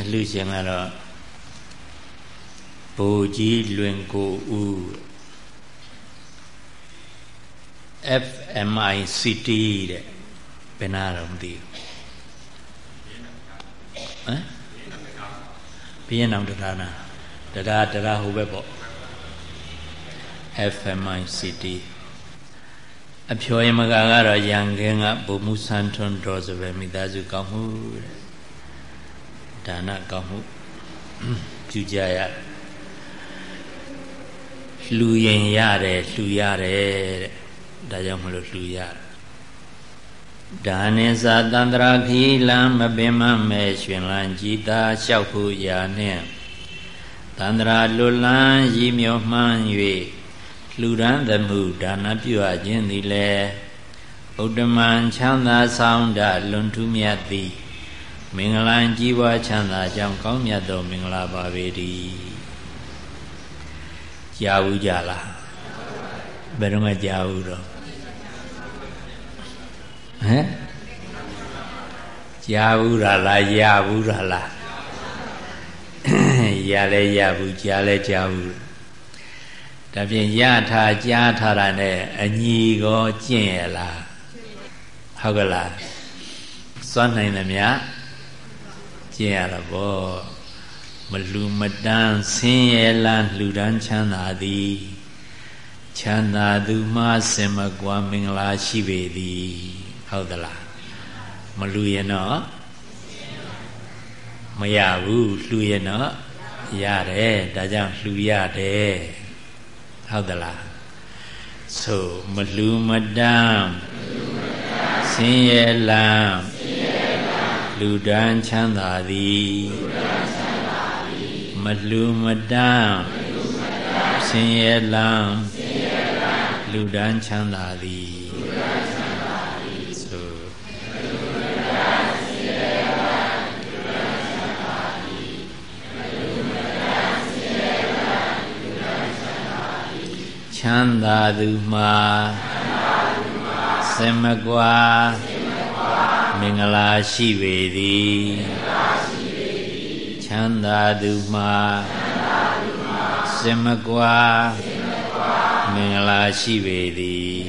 အလှရှင်ကတော့ဘိုလ်ကြီးလွင်ကိုဦး FMICT တဲ့ဘယ်နာတော့မသိဘူးဟမ်ဘီယန်အောင်တရားနာတရားတရားဟိုဘက်ပေါ့ FMICT အဖြောယမကကတော့ရန်ကင်းကဘုံမှုဆန်းထွန်းတော်ဆိုပဲမိသားစုကောင်းမှု ဒါနကောင်းမှုပြုကြရလှူရင်ရတယ်လှူရတယ်တဲ့ဒါကြောင့်မလို့လှူရတယ်ဒါနိသာတန္တရာခီလံမပင်မမဲ့ရှင်လန်းကြည်သာလျှောက်ဖို့ရာနှင့်တန္တရာလွတ်လန်းရည်မြော်မှန်း၍လှူဒန်းသမှုဒါနပြုအပ်ခြင်းသည်လည်းဥဒ္ဓမံချမ်းသာဆောင်တလွန်ထူးမြတ်သည် မင်္ဂလာကြီးပွားချမ်းသာကြောင်းကောင်းမြတ်သောမင်္ဂလာပါပေတည်းကြားဘူးကြလားဘယ်တော့မှကြားဘူးတော့ဟမ်ကြားဘူးလားရဘူးလားရလဲရဘူးကြားလဲကြားဘူးဒါဖြင့်ရထားကြားထားတာနဲ့အညီကောကျင့်ရလားဟုတ်ကလားစွမ်းနိုင်သမျှ ကျင့်ရတာပေါ့မလူမတန်းဆင်းရဲလားလှူဒန်းချမ်းသာသည်ချမ်းသာသူမှစင်မကွာမင်္ဂလာရှိပေသည်ဟုတ်သလားမလူရင်တော့မရဘူးလှူရင်တော့ရတယ်ဒါကြောင့်လှူရတယ်ဟုတ်သလားဆိုမလူမတန်းဆင်းရဲလန်း လူဒန်းချမ်းသာသည်မလူမတန်းဆင်းရဲလန်းလူဒန်းချမ်းသာသည်ချမ်းသာသူမှာစင်မကွာ မင်္ဂလာရှိပေသည်ချမ်းသာသူမှာစင်မကွာမင်္ဂလာရှိပေသည်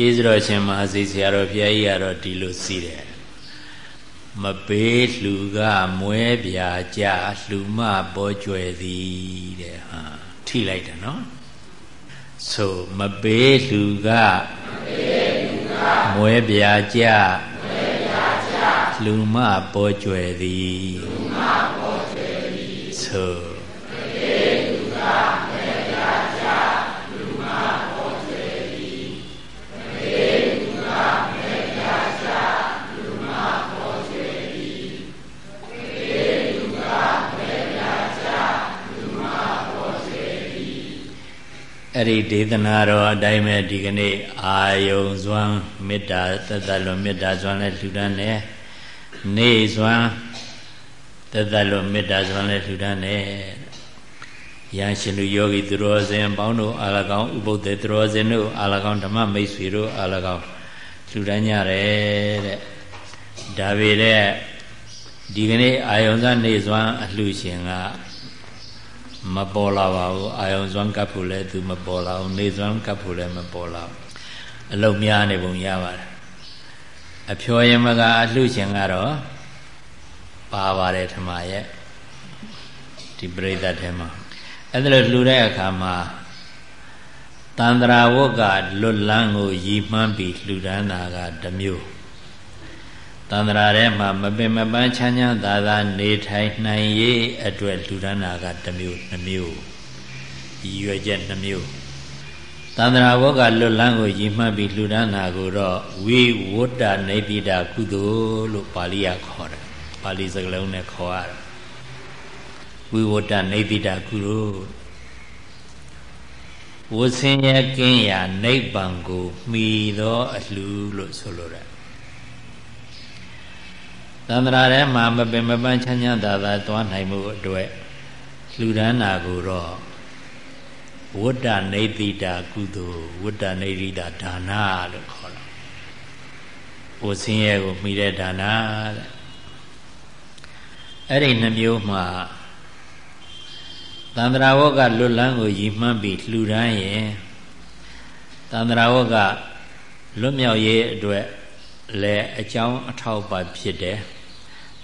ကျေးဇူးတော်ရှင်မဟာစီဆရာတော်ဘုရားကြီးကတော့ဒီလိုစီးတယ်မပေးလှူကမွဲပြာကြလှူမပေါ်ကျွယ်သည်တဲ့ဟာထိလိုက်တယ်နော်ဆိုမပေးလှူကမွဲပြာကြလှူမပေါ်ကျွယ်သည်ဆို အဲ့ဒီဒေသနာတော်အတိုင်းပဲဒီကနေ့အာယုံစွမ်းမေတ္တာတသက်လွန်မေတ္တာစွမ်းနဲ့လှူဒန်းတယ်နေစွမ်းတသက်လွန်မေတ္တာစွမ်းနဲ့လှူဒန်းတယ်ရန်ရှင်လူယောဂီသူတော်စင်ပေါင်းတို့အာလကောင်ဥပုဒ္ဒေသူတော်စင်တို့အာလကောင်ဓမ္မမိတ်ဆွေတို့အာလကောင်လှူဒန်းကြတယ်တဲ့ဒါပေမဲ့ဒီကနေ့အာယုံစနေစွမ်းအလှရှင်က မပေါ်လာပါဘူးအာယုံစွမ်းကပ်ဖို့လည်းသူမပေါ်လာဘူးနေစွမ်းကပ်ဖို့လည်းမပေါ်လာဘူးအလုံများနေပုံရပါတယ်အဖြောယမကအလှရှင်ကတော့ပါပါတယ်ထမရဲ့ဒီပရိသတ်ထဲမှာအဲ့ဒါလို့လှူတဲ့အခါမှာတန္တရာဝတ်ကလွတ်လန်းကိုရည်မှန်းပြီးလှူဒန်းတာကတစ်မျိုး တန္တရာထဲမှာမပင်မပန်းချမ်းချမ်းသာသာနေထိုင်နိုင်ရေးအတွက်လူဒန်းနာကတစ်မျိုးနှမျိုးရည်ရွယ်ချက်နှမျိုးတန္တရာဘောကလွတ်လန်းကိုရည်မှတ်ပြီးလူဒန်းနာကိုတော့ဝိဝတ္တနေတိတာကုသိုလ်လို့ပါဠိရခေါ်တယ်ပါဠိစကားလုံးနဲ့ခေါ်ရတယ်ဝိဝတ္တနေတိတာကုသိုလ်ဝဆင်းရဲကင်းရာနိဗ္ဗာန်ကိုမှီသောအလှလို့ဆိုလိုတယ် သန္တရာထဲမှာမပင်မပန်းချမ်းချမ်းသာသာသွားနိုင်မှုအတွက်လှူဒန်းတာကိုတော့ဝတ္တနေတိတာကုသိုလ်ဝတ္တနေတိတာဒါနလို့ခေါ်တယ်။ဘုဆင်းရဲကိုမိတဲ့ဒါနတဲ့။အဲ့ဒီနှမျိုးမှာသန္တရာဝကလွတ်လန်းကိုရည်မှန်းပြီးလှူဒန်းရင်သန္တရာဝကလွတ်မြောက်ရေးအတွက်လည်းအကြောင်းအထောက်ပံ့ဖြစ်တယ်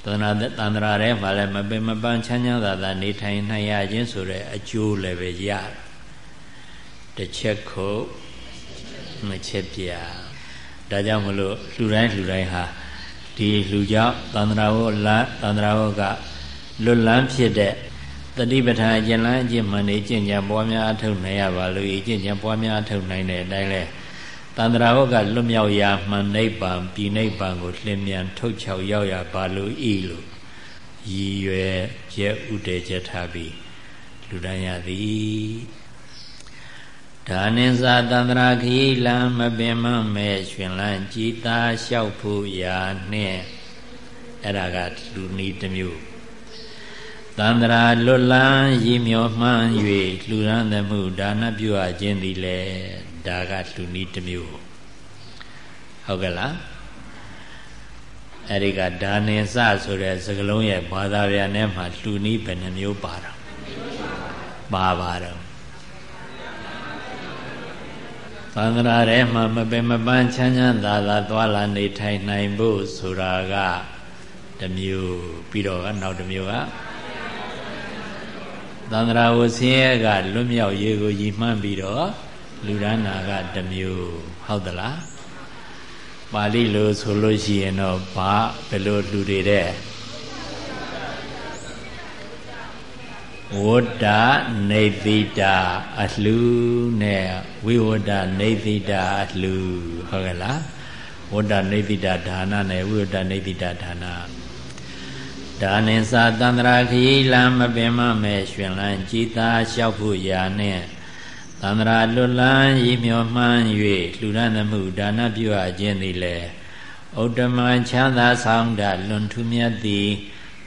သန္တရာသန္တရာထဲမှာလည်းမပင်မပန်းချမ်းချမ်းသာသာနေထိုင်နိုင်ရခြင်းဆိုတဲ့အကျိုးလည်းပဲရတယ်တစ်ချက်ခုနှစ်ချက်ပြဒါကြောင့်မလို့လှူတိုင်းလှူတိုင်းဟာဒီလှူကြောင့်သန္တရာဝလသန္တရာဝကလွတ်လန်းဖြစ်တဲ့တတိပဋ္ဌာန်အကျဉ်းလန်းအကျင့်မှန်နေကျင့်ကြံပွားများအထုတ်နိုင်ရပါလို့ဤကျင့်ကြံပွားများအထုတ်နိုင်တဲ့အတိုင်းလဲ တန္တရာဝကလွတ်မြောက်ရာမှန်နိဗ္ဗာန်ပြည်နိဗ္ဗာန်ကိုလင်းမြန်ထုတ်ချောက်ရောက်ရပါလို့ဤလို့ရည်ရွယ်ချက်ဥတည်ချက်ထားပြီးလူတိုင်းရသည်ဒါနိသာတန္တရာခီလံမပင်မမဲ့ရှင်လန်းကြည်သာလျှောက်ဖို့ရာနဲ့အဲ့ဒါကလူနီးတစ်မျိုးတန္တရာလွတ်လန်းရည်မြော်မှန်း၍လှူရန်သမှုဒါနပြုအပ်ခြင်းသည်လေ ဒါကလူနီးတစ်မျိုးဟုတ်ကဲ့လားအဲ့ဒီကဒါနင်စဆိုတဲ့စကလုံးရဲ့ဘာသာပြန်ထဲမှာလူနီးဘယ်နှမျိုးပါတော့ပါပါတော့သံဃာထဲမှာမပင်မပန်းချမ်းချမ်းသာသာသွာလာနေထိုင်နိုင်ဖို့ဆိုတာကတစ်မျိုးပြီးတော့နောက်တစ်မျိုးကသန္တရာဝဆင်းရဲကလွတ်မြောက်ရေးကိုရည်မှန်းပြီးတော့ လူရဏကတမျိုးဟုတ်သလားပါဠိလိုဆိုလို့ရှိရင်တော့ဘာဘယ်လိုလူတွေတဲ့ဝတ္တနေတိတာအလှူနဲ့ဝိဝတ္တနေတိတာအလှူဟုတ်ကဲ့လားဝတ္တနေတိတာဒါနနဲ့ဝိဝတ္တနေတိတာဒါနဒါနိသာတန္တရာခီလံမပင်မမဲ့ရွှင်လန်းကြည်သာလျှောက်ဖို့ရာနဲ့ သန္တရာလွတ်လန်းရည်မြော်မှန်း၍လှူဒန်းသမှုဒါနပြုအပ်ခြင်းသည်လေဥတ္တမချမ်းသာဆောင်တလွန်ထူးမြတ်သည်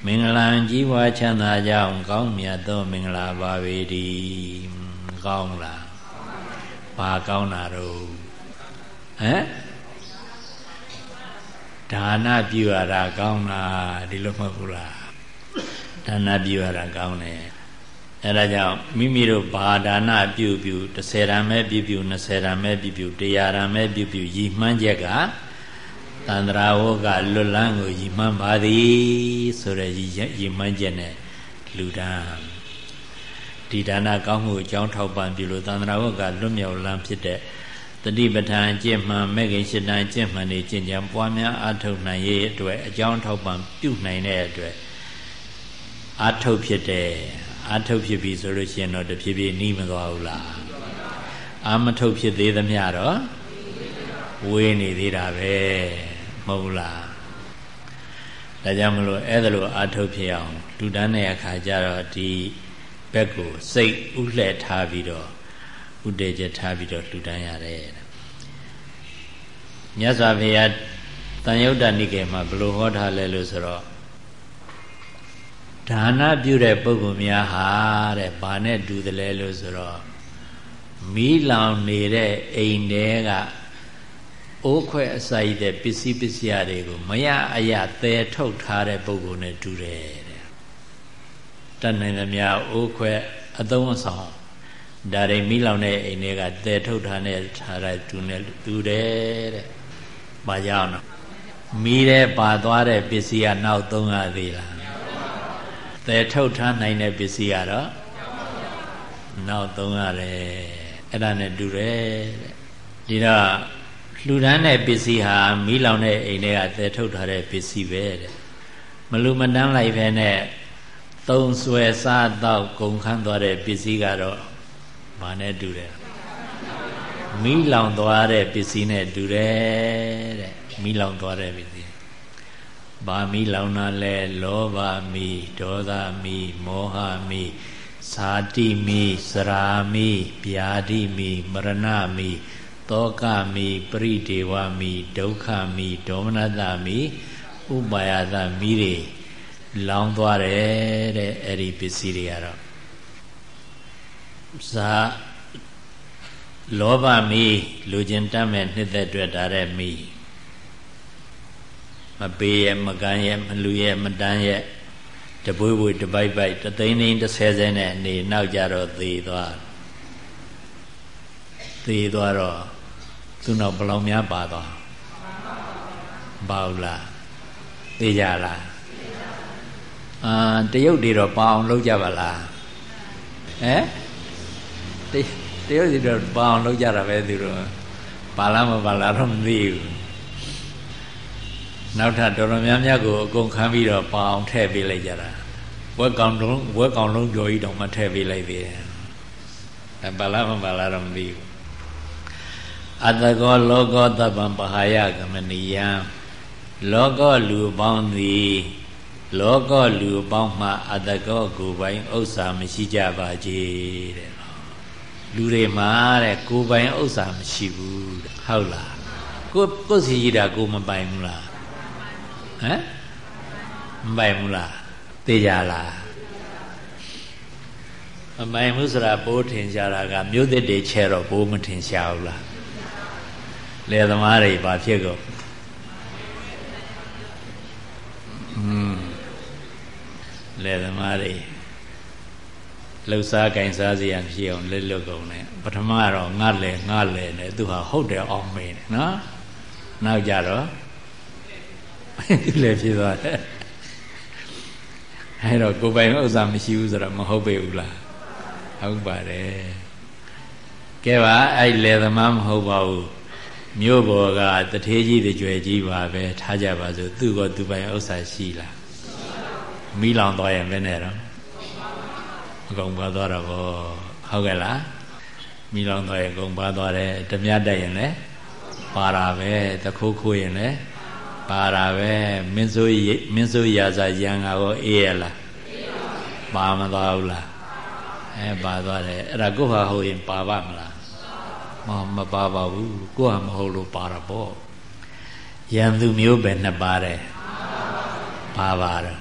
မင်္ဂလာကြီးပွားချမ်းသာကြောင်းကောင်းမြတ်သောမင်္ဂလာပါပေတည်းကောင်းလားဘာကောင်းတာတော့ဟမ်ဒါနပြုရတာကောင်းလားဒီလိုမဟုတ်ဘူးလားဒါနပြုရတာကောင်းတယ် အဲဒါကြောင့်မိမိတို့ဘာဒါနပြုပြု30ရံပဲပြုပြု20ရံပဲပြုပြု100ရံပဲပြုပြုရည်မှန်းချက်ကတန္တရာဝကလွတ်လန်းကိုရည်မှန်းပါသည်ဆိုရရည်မှန်းချက်နဲ့လူဒန်းဒီဒါနကောင်းမှုအကြောင်းထောက်ပံ့ပြုလို့တန္တရာဝကလွတ်မြောက်လန်းဖြစ်တဲ့တတိပဋ္ဌာန်ကျင့်မှန်မဲ့ခင်ရှစ်တန်ကျင့်မှန်နေကျင့်ကြံပွားများအထုတ်နိုင်ရဲ့အတွက်အကြောင်းထောက်ပံ့ပြုနိုင်တဲ့အတွက်အထုတ်ဖြစ်တယ် အထုတ်ဖြစ်ပြီဆိုလို့ရှိရင်တော့တဖြည်းဖြည်းနှီးမသွားဘူးလားအာမထုတ်ဖြစ်သေးသမျှတော့ဝေးနေသေးတာပဲမဟုတ်လားဒါကြောင့်မလို့အဲ့ဒါလိုအာထုတ်ဖြစ်အောင်လူတန်းတဲ့အခါကျတော့ဒီဘက်ကိုစိတ်ဥလှဲ့ထားပြီးတော့ဥတည်ချက်ထားပြီးတော့လှူဒန်းရတယ်မြတ်စွာဘုရားတန်ယုတ်တနိကေမှာဘယ်လိုဟောထားလဲလို့ဆိုတော့ ဒါနပြုတဲ့ပုဂ္ဂိုလ်များဟာတဲ့ဘာနဲ့တူတယ်လဲလို့ဆိုတော့မီးလောင်နေတဲ့အိမ်တဲကအိုးခွဲအစာရတဲ့ပစ္စည်းပစ္စယတွေကိုမရအရသဲထုတ်ထားတဲ့ပုဂ္ဂိုလ်နဲ့တူတယ်တဲ့တတ်နိုင်သမျှအိုးခွဲအသုံးအဆောင်ဒါတွေမိလောင်တဲ့အိမ်တွေကတဲထုတ်ထားတဲ့ထားတဲ့သူနဲ့တူတယ်တဲ့။ဘာကြောင့်လဲ။မိတဲ့ပါသွားတဲ့ပစ္စည်းကနောက်သုံးရသေးလား။ တဲထုတ်ထားနိုင်တဲ့ပစ္စည်းကတော့နောက်သုံးရတယ်။အဲ့ဒါနဲ့တူတယ်တဲ့။ဒီတော့လှူဒန်းတဲ့ပစ္စည်းဟာမိလောင်တဲ့အိမ်တွေကတဲထုတ်ထားတဲ့ပစ္စည်းပဲတဲ့။မလူမတန်းလိုက်ပဲနဲ့သုံးဆွဲစားတော့ကုန်ခန်းသွားတဲ့ပစ္စည်းကတော့ဘာနဲ့တူတယ်မိလောင်သွားတဲ့ပစ္စည်းနဲ့တူတယ်တဲ့မိလောင်သွားတဲ့ပစ္စည်း ဘာမိလောင်တာလဲလောဘမိဒေါသမီမောဟမိသာတိမိစရာမိဗျာတိမိမရဏမိတောကမိပရိဒေဝမိဒုက္ခမိဒေါမနတမိဥပါယသမီးတွေလောင်းသွားတယ်တဲ့အဲ့ဒီပစ္စည်းတွေကတော့ဇာလောဘမီးလူကျင်တတ်မဲ့နှစ်သက်တွေ့တာတဲ့မီး မပေးရမကမ်းရမလူရမတန်းရတပွေးပွေတပိုက်ပိုက်တသိန်းသိန်း30ဆယ်နဲ့နေနောက်ကြတော့သေသွားသေသွားတော့သူနောက်ဘလောင်များပါသွားပါဘူးလားသေကြလားအာတရုတ်တွေတော့ပါအောင်လုပ်ကြပါလားဟမ်တရုတ်တွေတော့ပါအောင်လုပ်ကြတာပဲသူတို့ပါလားမပါလားတော့မသိဘူး နောက်ထပ်တော်တော်များများကိုအကုန်ခံပြီးတော့ပါအောင်ထည့်ပေးလိုက်ကြတာဝက်ကောင်လုံးဝက်ကောင်လုံးကြော်ကြီးတောင်မှထည့်ပေးလိုက်သေးတယ်အဲပါလားမပါလားတော့မသိဘူးအတကောလောကောတပ္ပံပဟာယကမနိယံလောကလူပေါင်းသည်လောကလူပေါင်းမှအတကောကိုယ်ပိုင်ဥစ္စာမရှိကြပါကြတဲ့လူတွေမှာတဲ့ကိုယ်ပိုင်ဥစ္စာမရှိဘူးဟုတ်လားကိုကိုစီကြီးတာကိုမပိုင်ဘူးလား ဟမ်မပိုင်ဘူးလားသိကြလားမပိုင်ဘူးဆိုတာပိုးထင်ရှားတာကမြို့သစ်တွေချဲတော့ပိုးမထင်ရှားဘူးလားလယ်သမားတွေဘာဖြစ်ကုန်อืมလယ်သမားတွေလှုပ်ရှားကင်စားစရာဖြစ်အောင်လက်လွတ်ကုန်တယ်ပထမတော့ငါလဲငါလဲနဲ့သူဟာဟုတ်တယ်အောင်မင်းနော်နောက်ကြတော့ သူလည်းဖြစ်သွားတယ်အဲတော့ကိုယ်ပိုင်ဥစ္စာမရှိဘူးဆိုတော့မဟုတ်ပေဘူးလားဟုတ်ပါတယ်ကဲပါအဲ့လေသမားမဟုတ်ပါဘူးမြို့ပေါ်ကတထေးကြီးတကြွယ်ကြီးပါပဲထားကြပါစို့သူ့ကသူပိုင်ဥစ္စာရှိလားမိလောင်သွားရင်ဘယ်နဲ့တော့အကုန်ပါသွားတာပေါ့ဟုတ်ကဲ့လားမိလောင်သွားရင်အကုန်ပါသွားတယ်ဓမြတက်ရင်လည်းပါတာပဲတခိုးခိုးရင်လည်း ပါတာပဲမင်းစိုးမင်းစိုးရာဇာရံငါရောအေးရလားပါမသွားဘူးလားအဲပါသွားတယ်အဲ့ဒါကိုဟာဟုတ်ရင်ပါပါမလားမမပါပါဘူးကိုဟာမဟုတ်လို့ပါတာပေါ့ရန်သူမျိုးပဲနှစ်ပါတယ်ပါပါတော့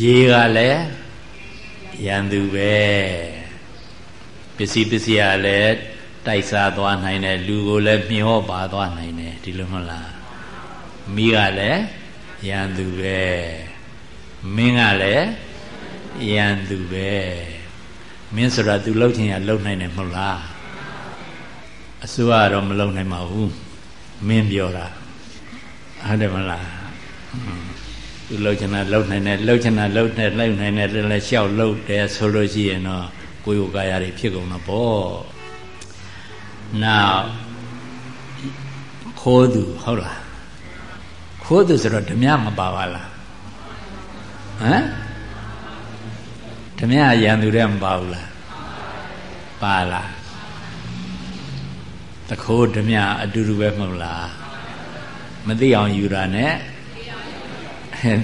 ရေကလည်းရန်သူပဲပစ္စည်းပစ္စည်းကလည်း တိုက်စားသွားနိုင်တယ်လူကိုလည်းမျောပါသွားနိုင်တယ်ဒီလိုမဟုတ်လားမိကလည်းရန်သူပဲမင်းကလည်းရန်သူပဲမင်းဆိုတာ तू လှုပ်ချင်ရလှုပ်နိုင်တယ်မဟုတ်လားအစိုးရတော့မလှုပ်နိုင်ပါဘူးမင်းပြောတာဟုတ်တယ်မလားသူလှုပ်ချင်တာလှုပ်နိုင်တယ်လှုပ်ချင်တာလှုပ်တယ်လှုပ်နိုင်တယ်လည်းလျှောက်လှုပ်တယ်ဆိုလို့ရှိရင်တော့ကိုယ်ကိုယ်ကာယတွေဖြစ်ကုန်တော့ပေါ့ နောက်ခိုးသူဟုတ်လားခိုးသူဆိုတော့ဓမြမပါပါလားဟမ်ဓမြရန်သူတဲ့မပါဘူးလားပါလားတခိုးဓမြအတူတူပဲမဟုတ်လားမသိအောင်ယူတာ ਨੇ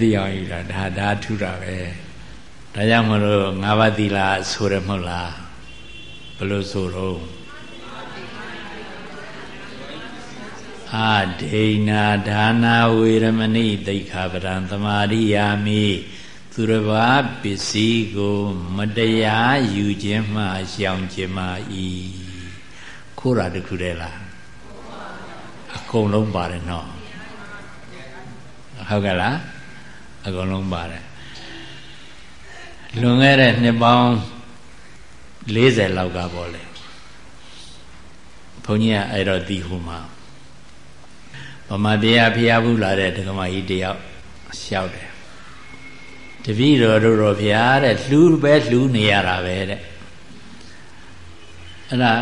သိအောင်ယူတာဒါဒါထူတာပဲဒါကြောင့်မလို့ငါးပါးသီလဆိုရမဟုတ်လားဘလို့ဆိုတော့ အာဒိဏဒါနာဝေရမဏိတိခာပရံသမာရိယာမိသူတစ်ပါးပစ္စည်းကို မတရားယူခြင်းမှရှောင်ခြင်းမှဤခိုးတာတခုတည်းလားအကုန်လုံးပါတယ်နော်ဟုတ်ကဲ့လားအကုန်လုံးပါတယ်လွန်ခဲ့တဲ့နှစ်ပေါင်း40လောက်ကပေါ့လေဘုန်းကြီးကအဲ့တော့ဒီဟိုမှာ ဗမာတရားဖျားဘူးလာတဲ့ဒကမကြီးတယောက်လျှောက်တယ်တပည့်တော်တို့တော့ဖျားတဲ့လှူပဲလှူနေရတာပဲတဲ့အဲ့ဒါ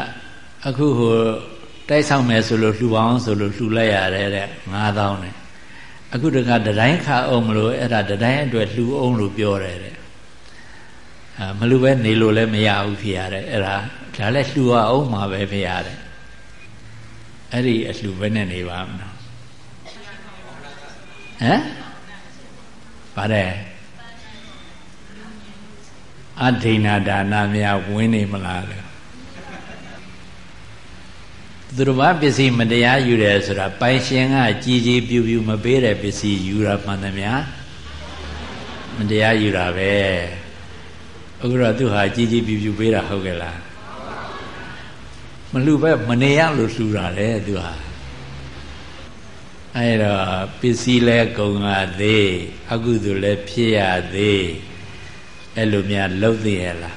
အခုဟိုတိုက်ဆောင်မယ်ဆိုလို့လှူပါအောင်ဆိုလို့လှူလိုက်ရတယ်တဲ့9000နဲ့အခုတခါတတိုင်းခါအောင်မလို့အဲ့ဒါတတိုင်းအတွက်လှူအောင်လို့ပြောတယ်တဲ့အာမလှူပဲနေလို့လည်းမရဘူးဖျားတဲ့အဲ့ဒါဒါလည်းလှူအောင်မှာပဲဖျားတဲ့အဲ့ဒီအလှူပဲနဲ့နေပါမလား ဟမ်ပါတယ်အဒိဏဒါနများဝင်နေမလားလေသူတော်ဘာပစ္စည်းမတရားယူတယ်ဆိုတာပိုင်ရှင်ကကြည်ကြည်ပြူပြူမပေးတဲ့ပစ္စည်းယူတာမှန်သမျှမတရားယူတာပဲအခုတော့သူဟာကြည်ကြည်ပြူပြူပေးတာဟုတ်ကဲ့လားမလှူပဲမနေရလို့လှူတာလေသူဟာ အဲ့တော့ပစ္စည်းလဲကုန်ရသေးအကုသိုလ်လဲဖြစ်ရသေးအဲ့လိုများလှုပ်သေးရဲ့လား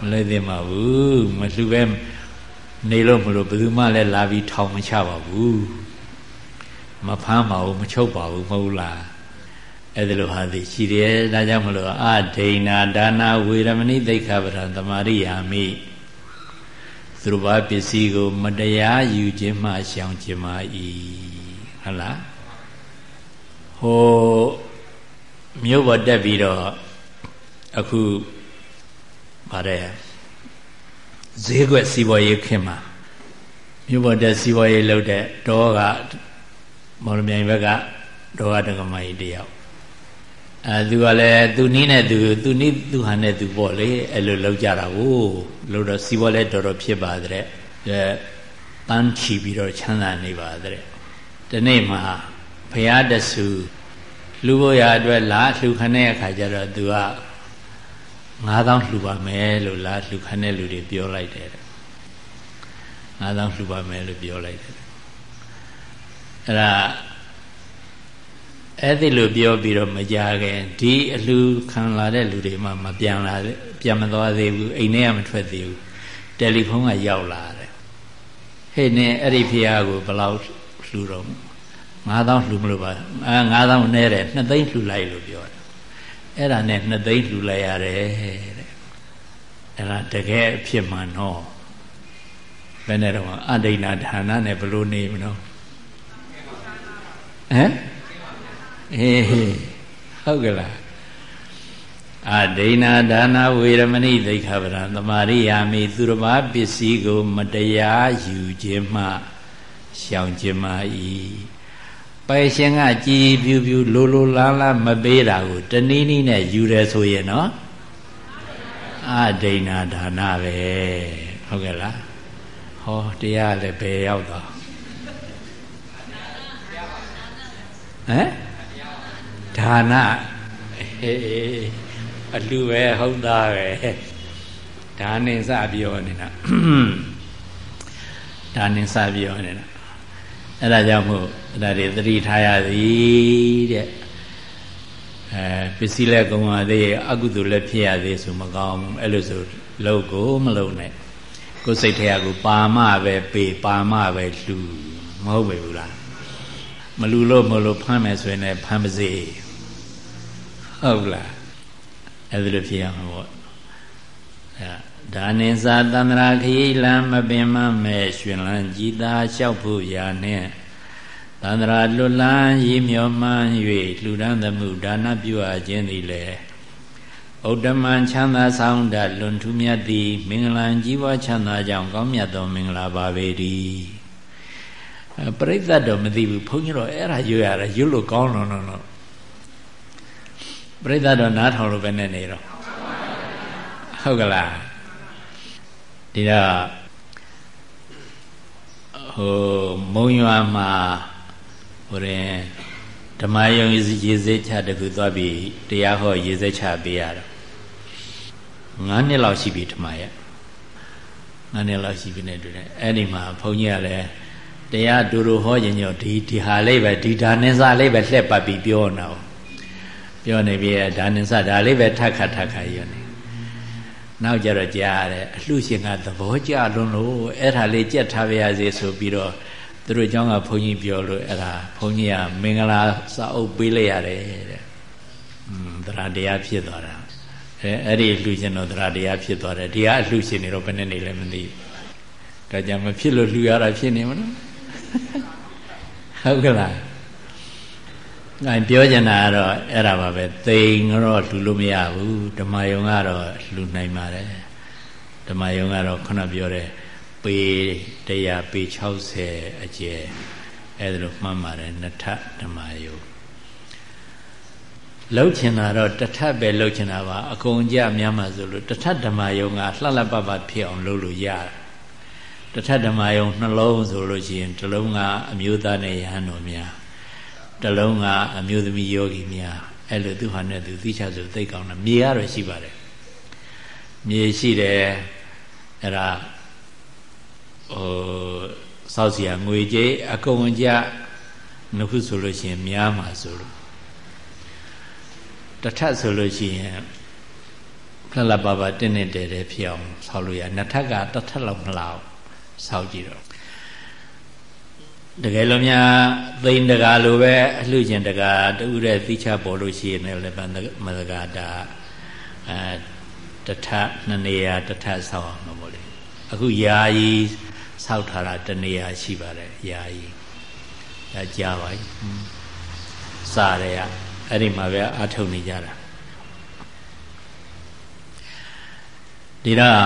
မလှုပ်သေးပါဘူးမလှူပဲနေလို့မလို့ဘယ်သူမှလည်းလာပြီးထောင်မချပါဘူးမဖမ်းပါဘူးမချုပ်ပါဘူးမဟုတ်လားအဲ့ဒါလိုဟာသည်ရှိတယ်ဒါကြောင့်မလို့အဒိဏဒါနာဝေရမဏိသိက္ခာပဒံသမာရိယာမိသူတို့ဘာပစ္စည်းကို မတရားယူခြင်းမှရှောင်ခြင်းမှဤ ဟုတ်လားဟိုမြို့ပေါ်တက်ပြီးတော့အခုပါတယ်ဈေးကွက်စီးပွားရေးခင်မှာမြို့ပေါ်တက်စီးပွားရေးလုပ်တဲ့တောကမော်လမြိုင်ဘက်ကတောကတက္ကမကြီးတယောက်အဲသူကလည်းသူနီးနဲ့သူသူနီးသူဟာနဲ့သူပေါ့လေအဲ့လိုလောက်ကြတာကိုလို့တော့စီးပွားလဲတော်တော်ဖြစ်ပါတဲ့အဲတန်းချီပြီးတော့ချမ်းသာနေပါတဲ့ ဒီနေ့မှာဘုရားတဆူလူဘုရားအတွက်လာလှူခနဲ့အခါကျတော့သူက9000လှူပါမယ်လို့လာလှူခနဲ့လူတွေပြောလိုက်တယ်9000လှူပါမယ်လို့ပြောလိုက်တယ်အဲ့ဒါအဲ့ဒီလိုပြောပြီးတော့မကြခင်ဒီအလှခံလာတဲ့လူတွေမှမပြန်လာပြန်မသွားသေးဘူးအိမ်ထဲကမထွက်သေးဘူးတယ်လီဖုန်းကရောက်လာတယ်ဟဲ့နင်အဲ့ဒီဖះကိုဘယ်လောက် လှူတော့9000လှူမလို့ပါအဲ9000နဲ့တယ်2သိန်းလှူလိုက်လို့ပြောတယ်အဲ့ဒါနဲ့2သိန်းလှူလိုက်ရတယ်တဲ့အဲ့ဒါတကယ်အဖြစ်မှန်တော့ဘယ်နဲ့တော့အဒိဏဌာနနဲ့ဘလို့နေမလို့ဟမ်အေးဟုတ်ကလားအဒိဏဒါနဝေရမဏိသိခဗရံသမာရိယာမိသူတော်ဘာပစ္စည်းကို မတရားယူခြင်းမှ ရှောင်ခြင်းမှဤပိုင်ရှင်ကကြည်ပြူပြူလိုလိုလားလားမပေးတာကိုတနည်းနည်းနဲ့ယူတယ်ဆိုရင်နော်အဒိဏဒါနပဲဟုတ်ကဲ့လားဟောတရားလည်းဘယ်ရောက်တော့ဟမ်ဒါနအေးအလှပဲဟုတ်သားပဲဒါနဲ့စပြောနေတာဒါနဲ့စပြောနေတာ အဲ့ဒါကြောင့်မို့အဲ့ဒါတွေသတိထားရသည်တဲ့အဲပစ္စည်းလဲကုံရသေးအကုသိုလ်လည်းဖြစ်ရသေးဆိုမကောင်းဘူးအဲ့လိုဆိုလောက်ကိုမလုံနဲ့ကိုယ်စိတ်ထဲကကိုပါမပဲပေပါမပဲလှူမဟုတ်ပဲဘူးလားမလူလို့မလို့ဖမ်းမယ်ဆိုရင်လည်းဖမ်းပါစေဟုတ်လားအဲ့ဒါလိုဖြစ်ရမှာပေါ့အဲ ဒါနိစာတန္တရာခရီးလံမပင်မမဲ့ရှင်လန်းကြည်သာလျှောက်ဖို့ရာနဲ့တန္တရာလွတ်လန်းရည်မြော်မှန်း၍လှူဒန်းသမှုဒါနပြုအပ်ခြင်းသည်လေဥဒ္ဓမံချမ်းသာဆောင်တလွန်ထူးမြတ်သည် မင်္ဂလာကြီးပွားချမ်းသာကြောင်းကောင်းမြတ်သောမင်္ဂလာပါပေတည်းပရိသတ်တော့မသိဘူးဘုန်းကြီးတော့အဲ့ဒါရွရတာရွလို့ကောင်းလို့တော့ပြိဿတော့နားထောင်လို့ပဲနဲ့နေတော့ဟုတ်ကလား ဒီတော့ဟိုမုံရွာမှာဟိုရင်ဓမ္မယုံရေစဲချတခုသွားပြီးတရားဟောရေစဲချပေးရတော့9နှစ်လောက်ရှိပြီဓမ္မရ9နှစ်လောက်ရှိပြီနဲ့တွေ့တယ်အဲ့ဒီမှာဘုန်းကြီးကလည်းတရားတူတူဟောရင်ညောဒီဒီဟာလေးပဲဒီဒါနဲ့စားလေးပဲလှက်ပတ်ပြီးပြောနေတာပြောနေပြီဒါနင်စဒါလေးပဲထက်ခါထက်ခါယူနေ နောက်ကြတော့ကြားရတယ်အလှရှင်ကသဘောကျလွန်းလို့အဲ့ဒါလေးကြက်ထားပါရစေဆိုပြီးတော့သူတို့เจ้าကဘုန်းကြီးပြောလို့အဲ့ဒါဘုန်းကြီးကမင်္ဂလာစာအုပ်ပေးလိုက်ရတယ်တဲ့อืมတရားတရားဖြစ်သွားတာအဲအဲ့ဒီလှရှင်တော့တရားတရားဖြစ်သွားတယ်ဒီကအလှရှင်တွေတော့ဘယ်နဲ့နေလဲမသိဘူးဒါကြောင့်မဖြစ်လို့လှူရတာဖြစ်နေမလို့ဟုတ်ကလား အဲပြောချင်တာကတော့အဲ့ဒါပါပဲသိင်တော့လှူလို့မရဘူးဓမ္မယုံကတော့လှူနိုင်ပါတယ်ဓမ္မယုံကတော့ခုနပြောတဲ့ပေ100ပေ60အကျယ်အဲ့ဒါလိုမှတ်ပါတယ်နှစ်ထဓမ္မယုံလှုပ်ချင်တာတော့တထပ်ပဲလှုပ်ချင်တာပါအကုန်ကြများမှဆိုလို့တထပ်ဓမ္မယုံကလှလှပပဖြစ်အောင်လုပ်လို့ရတယ်တထဓမ္မယုံနှလုံးဆိုလို့ရှိရင်တစ်လုံးကအမျိုးသားနဲ့ယဟန်တော်များ တစ်လုံးကအမျိုးသမီးယောဂီများအဲ့လိုသူဟာနဲ့သူသိချဆိုသိကောင်းတာမြေကတော့ရှိပါတယ်မြေရှိတယ်အဲ့ဒါဟိုစောက်စီရငွေကြေးအကုန်ကြနှစ်ခုဆိုလို့ရှိရင်များမှာဆိုလို့တထပ်ဆိုလို့ရှိရင်ဖလလပပတင်းနေတယ်တယ်ဖြစ်အောင်ဆောက်လို့ရနှစ်ထပ်ကတစ်ထပ်လောက်မလောက်ဆောက်ကြည့်တော့ တကယ်လို့များသိန်းတကာလိုပဲအလှကျင်တကာတူတဲ့သိချပေါ်လို့ရှိရင်လည်းမတကာတာအဲတထနှစ်နေရာတထဆောက်အောင်လို့ပေါ့လေအခုယာယီဆောက်ထားတာတနေရာရှိပါတယ်ယာယီဒါကြားပါ යි စားရရအဲ့ဒီမှာပဲအထုတ်နေကြတာဒီတော့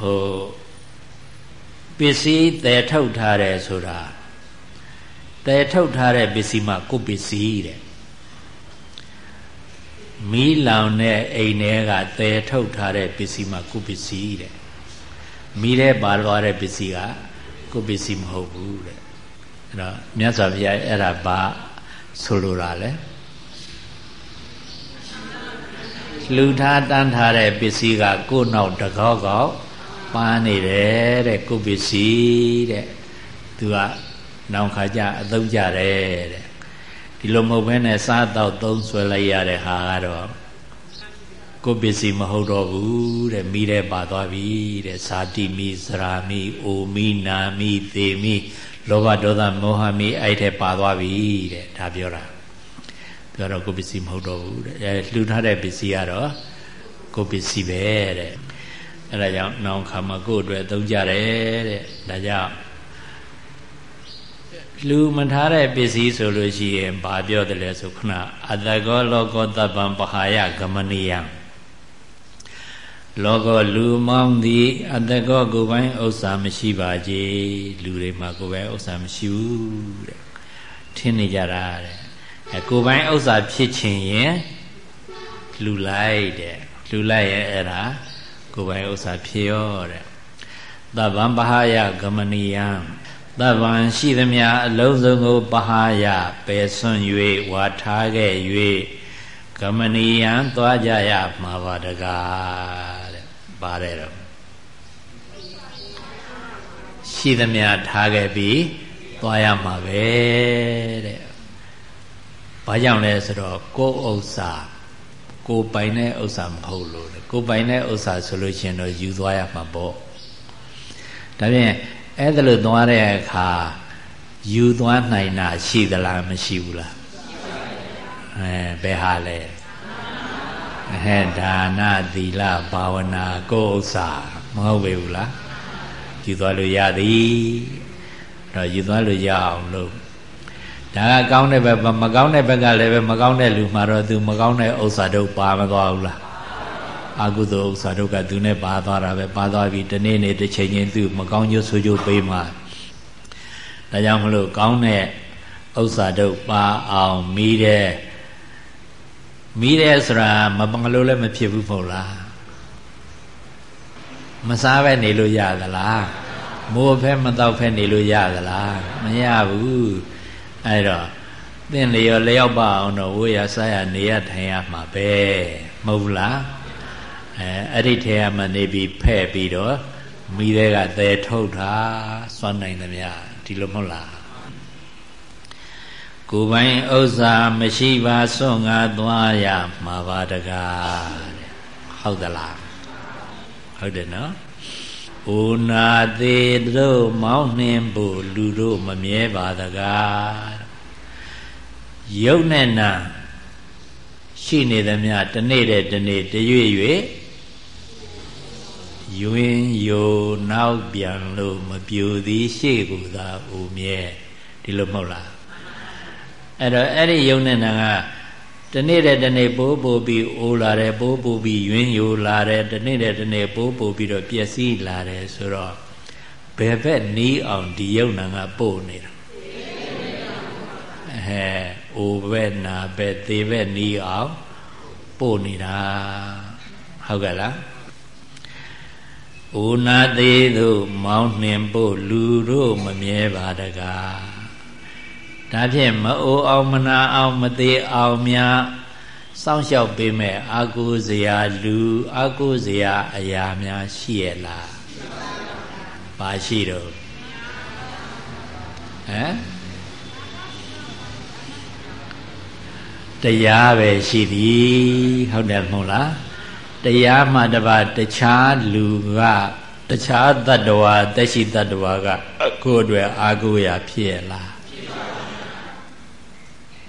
ဟို ပစ္စည်းတည်ထုတ်ထားတယ်ဆိုတာတည်ထုတ်ထားတဲ့ပစ္စည်းမှကိုပစ္စည်းတဲ့မီးလောင်တဲ့အိမ်ထဲကတည်ထုတ်ထားတဲ့ပစ္စည်းမှကိုပစ္စည်းတဲ့မီးထဲပါသွားတဲ့ပစ္စည်းကကိုပစ္စည်းမဟုတ်ဘူးတဲ့အဲ့တော့မြတ်စွာဘုရားအဲ့ဒါပါဆိုလိုတာလဲလူထားတန်းထားတဲ့ပစ္စည်းကကိုယ်နောက်တကောက်ကောက် ပန်းနေတယ်တဲ့ကိုပစ္စည်းတဲ့သူကနောင်ခါကြအသုံးကြတယ်တဲ့ဒီလိုမဟုတ်ဘဲနဲ့စားတော့သုံးဆွဲလိုက်ရတဲ့ဟာကတော့ကိုပစ္စည်းမဟုတ်တော့ဘူးတဲ့မိတဲ့ပါသွားပြီတဲ့ဇာတိမိဇရာမိအိုမိနာမိသေမိလောဘဒေါသမောဟမိအဲ့ထဲပါသွားပြီတဲ့ဒါပြောတာပြောတော့ကိုပစ္စည်းမဟုတ်တော့ဘူးတဲ့အဲလှူထားတဲ့ပစ္စည်းကတော့ကိုပစ္စည်းပဲတဲ့ အဲဒါကြောင့်နောင်ခါမှာကိုယ့်အတွက်သုံးကြတယ်တဲ့ဒါကြောင့်လူမထားတဲ့ပစ္စည်းဆိုလို့ရှိရင်ဘာပြောတယ်လဲဆိုခဏအတကောလောကောတပ္ပံပဟာယဂမနိယံလောကလူမောင်းသည်အတကောကိုယ်ပိုင်ဥစ္စာမရှိပါကြလူတွေမှာကိုယ်ပိုင်ဥစ္စာမရှိဘူးတဲ့ထင်နေကြတာတဲ့အဲကိုယ်ပိုင်ဥစ္စာဖြစ်ခြင်းရင်လူလိုက်တဲ့လူလိုက်ရဲ့အဲ့ဒါ ကိုယ်ပိုင်ဥစ္စာဖြစ်ရောတဲ့သဗ္ဗံပဟာယဂမနိယံသဗ္ဗံရှိသမျှအလုံးစုံကိုပဟာယပယ်ဆွံ့၍ဝါထားခဲ့၍ဂမနိယံသွားကြရမှာပါတကားတဲ့ပါတယ်တော့ရှိသမျှထားခဲ့ပြီးသွားရမှာပဲတဲ့ဘာကြောင့်လဲဆိုတော့ကိုယ်ဥစ္စာ ကိုပိုင်တဲ့ဥစ္စာမဟုတ်လို့ကိုပိုင်တဲ့ဥစ္စာဆိုလို့ရှိရင်တော့ယူသွားရမှာပေါ့ဒါဖြင့်အဲ့ဒါလို့သွားတဲ့အခါယူသွားနိုင်တာရှိသလားမရှိဘူးလားအဲဘယ်ဟာလဲအဲဒါနသီလဘာဝနာကိုဥစ္စာမဟုတ်ပေဘူးလားယူသွားလို့ရသည်တော့ယူသွားလို့ရအောင်လို့ ဒါကကောင်းတဲ့ဘက်မကောင်းတဲ့ဘက်ကလည်းပဲမကောင်းတဲ့လူမှာတော့သူမကောင်းတဲ့ဥစ္စာတို့ပါမသွားဘူးလားအကုသိုလ်ဥစ္စာတို့ကသူနဲ့ပါသွားတာပဲပါသွားပြီတနေ့နေ့တစ်ချိန်ချင်းသူမကောင်းကျိုးဆိုးကျိုးပေးမှာဒါကြောင့်မလို့ကောင်းတဲ့ဥစ္စာတို့ပါအောင်မိတဲ့မိတဲ့ဆိုတာမပငလို့လည်းမဖြစ်ဘူးပေါ့လားမစားပဲနေလို့ရသလားမိုးဖဲမတော့ဖဲနေလို့ရသလားမရဘူး အဲ့တော့သင်လျော်လျောက်ပါအောင်တော့ဝိရစားရနေရထိုင်ရမှာပဲမဟုတ်လားအဲအဲ့ဒီထဲမှာနေပြီးဖဲ့ပြီးတော့မိတဲ့ကသဲထုတ်တာစွမ်းနိုင်သမျှဒီလိုမဟုတ်လားကိုယ်ပိုင်ဥစ္စာမရှိပါစွန့်ငါသွားရမှာပါတကားတဲ့ဟုတ်သလားဟုတ်တယ်နော် ဩနာသေးတို့မောင်းနှင်းဖို့လူတို့မမြဲပါတကားယုတ်နဲ့နာရှိနေသမျှတနေ့တဲ့တနေ့တရွေ့၍ယွင်ယိုနောက်ပြန်လို့မပြူသည်ရှေ့ကူသာဦးမြဲဒီလိုမဟုတ်လားအဲ့တော့အဲ့ဒီယုံနဲ့နာက တနေ့တဲ့တနေ့ပိုးပိုးပြီးအိုးလာတယ်ပိုးပိုးပြီးယွင်းယိုလာတယ်တနေ့တဲ့တနေ့ပိုးပိုးပြီးတော့ပျက်စီးလာတယ်ဆိုတော့ဘယ်ဘက်နီးအောင်ဒီယုံနာကပို့နေတာအဲအိုဘက်နာဘက်သေးဘက်နီးအောင်ပို့နေတာဟုတ်ကဲ့လားဩနာသေးသို့မောင်းနှင်ဖို့လူတို့မမြဲပါတကား ဒါဖြင့်မအိုအောင်မနာအောင်မသေးအောင်များစောင့်ရှောက်ပေးမဲ့အာကိုစရာလူအာကိုစရာအရာများရှိရလားပါရှိတော့ဟမ်တရားပဲရှိသည်ဟုတ်တယ်မဟုတ်လားတရားမှတပါတခြားလူကတခြားတ attva တက်ရှိတ attva ကကိုယ်အတွက်အာကိုရာဖြစ်ရလား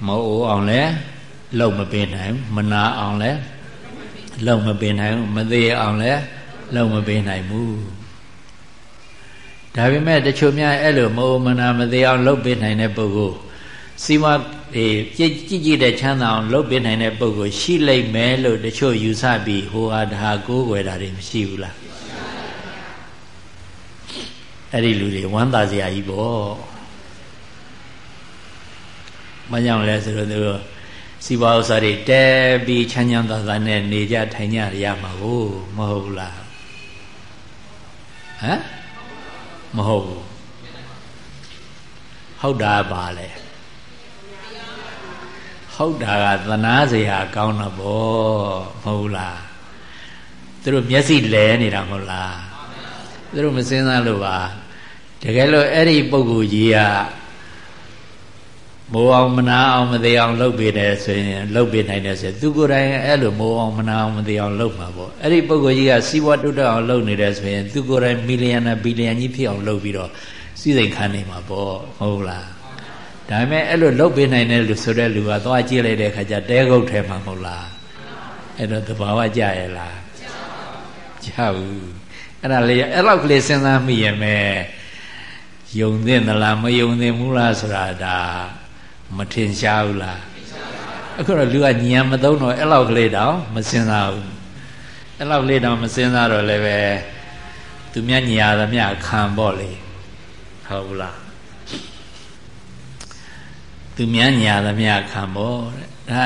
မဟုတ်အောင်လဲလုံမပင်နိုင်မနာအောင်လဲလုံမပင်နိုင်မသေးအောင်လဲလုံမပင်နိုင်ဘူးဒါပေမဲ့တချို့များအဲ့လိုမအိုမနာမသေးအောင်လုပ်ပေးနိုင်တဲ့ပုဂ္ဂိုလ်စီမအေးကြည်ကြည်ကြည်တဲ့ချမ်းသာအောင်လုပ်ပေးနိုင်တဲ့ပုဂ္ဂိုလ်ရှိလိမ့်မယ်လို့တချို့ယူဆပြီးဟိုဟာဒါကိုးကွယ်တာတွေမရှိဘူးလားအဲ့ဒီလူတွေဝမ်းသာစရာကြီးပေါ့ မကြောင်လဲဆိုတော့သူတို့စီပွားဥစ္စာတွေတဲပြီးချမ်းချမ်းသာသာနဲ့နေကြထိုင်ကြရမှာကိုမဟုတ်လားဟမ်မဟုတ်ဘူးဟုတ်တာပါလေဟုတ်တာကသနာစရာကောင်းတာဗောမဟုတ်လားသူတို့မျက်စိလဲနေတာမဟုတ်လားသူတို့မစင်းစားလို့ပါတကယ်လို့အဲ့ဒီပုဂ္ဂိုလ်ကြီးက မိုးအောင်မနာအောင်မသေးအောင်လုပ်ပေးတယ်ဆိုရင်လုပ်ပေးနိုင်တယ်ဆိုရင်သူကိုယ်တိုင်အဲ့လိုမိုးအောင်မနာအောင်မသေးအောင်လုပ်မှာပေါ့အဲ့ဒီပုဂ္ဂိုလ်ကြီးကစီးပွားတိုးတက်အောင်လုပ်နေတယ်ဆိုရင်သူကိုယ်တိုင်မီလီယံနဲ့ဘီလီယံကြီးဖြစ်အောင်လုပ်ပြီးတော့စီးစိမ်ခံနေမှာပေါ့ဟုတ်လားဒါပေမဲ့အဲ့လိုလုပ်ပေးနိုင်တဲ့လူဆိုတဲ့လူကသွားကြည့်လိုက်တဲ့အခါကျတဲကုတ်ထဲမှာမဟုတ်လားအဲ့တော့သဘာဝကြရဲ့လားကြဘူးအဲ့ဒါလေအဲ့လောက်ကလေးစဉ်းစားမိရဲ့မဲ့ယုံသင့်သလားမယုံသင့်ဘူးလားဆိုတာဒါ မထင်ရှားဘူးလားအခုတော့လူကညံမသုံးတော့အဲ့လောက်ကလေးတောင်မစင်စားဘူးအဲ့လောက်ကလေးတောင်မစင်စားတော့လည်းပဲသူမြတ်ညာသမျှခံပေါ့လေဟုတ်ဘူးလားသူမြတ်ညာသမျှခံပေါ့ဒါ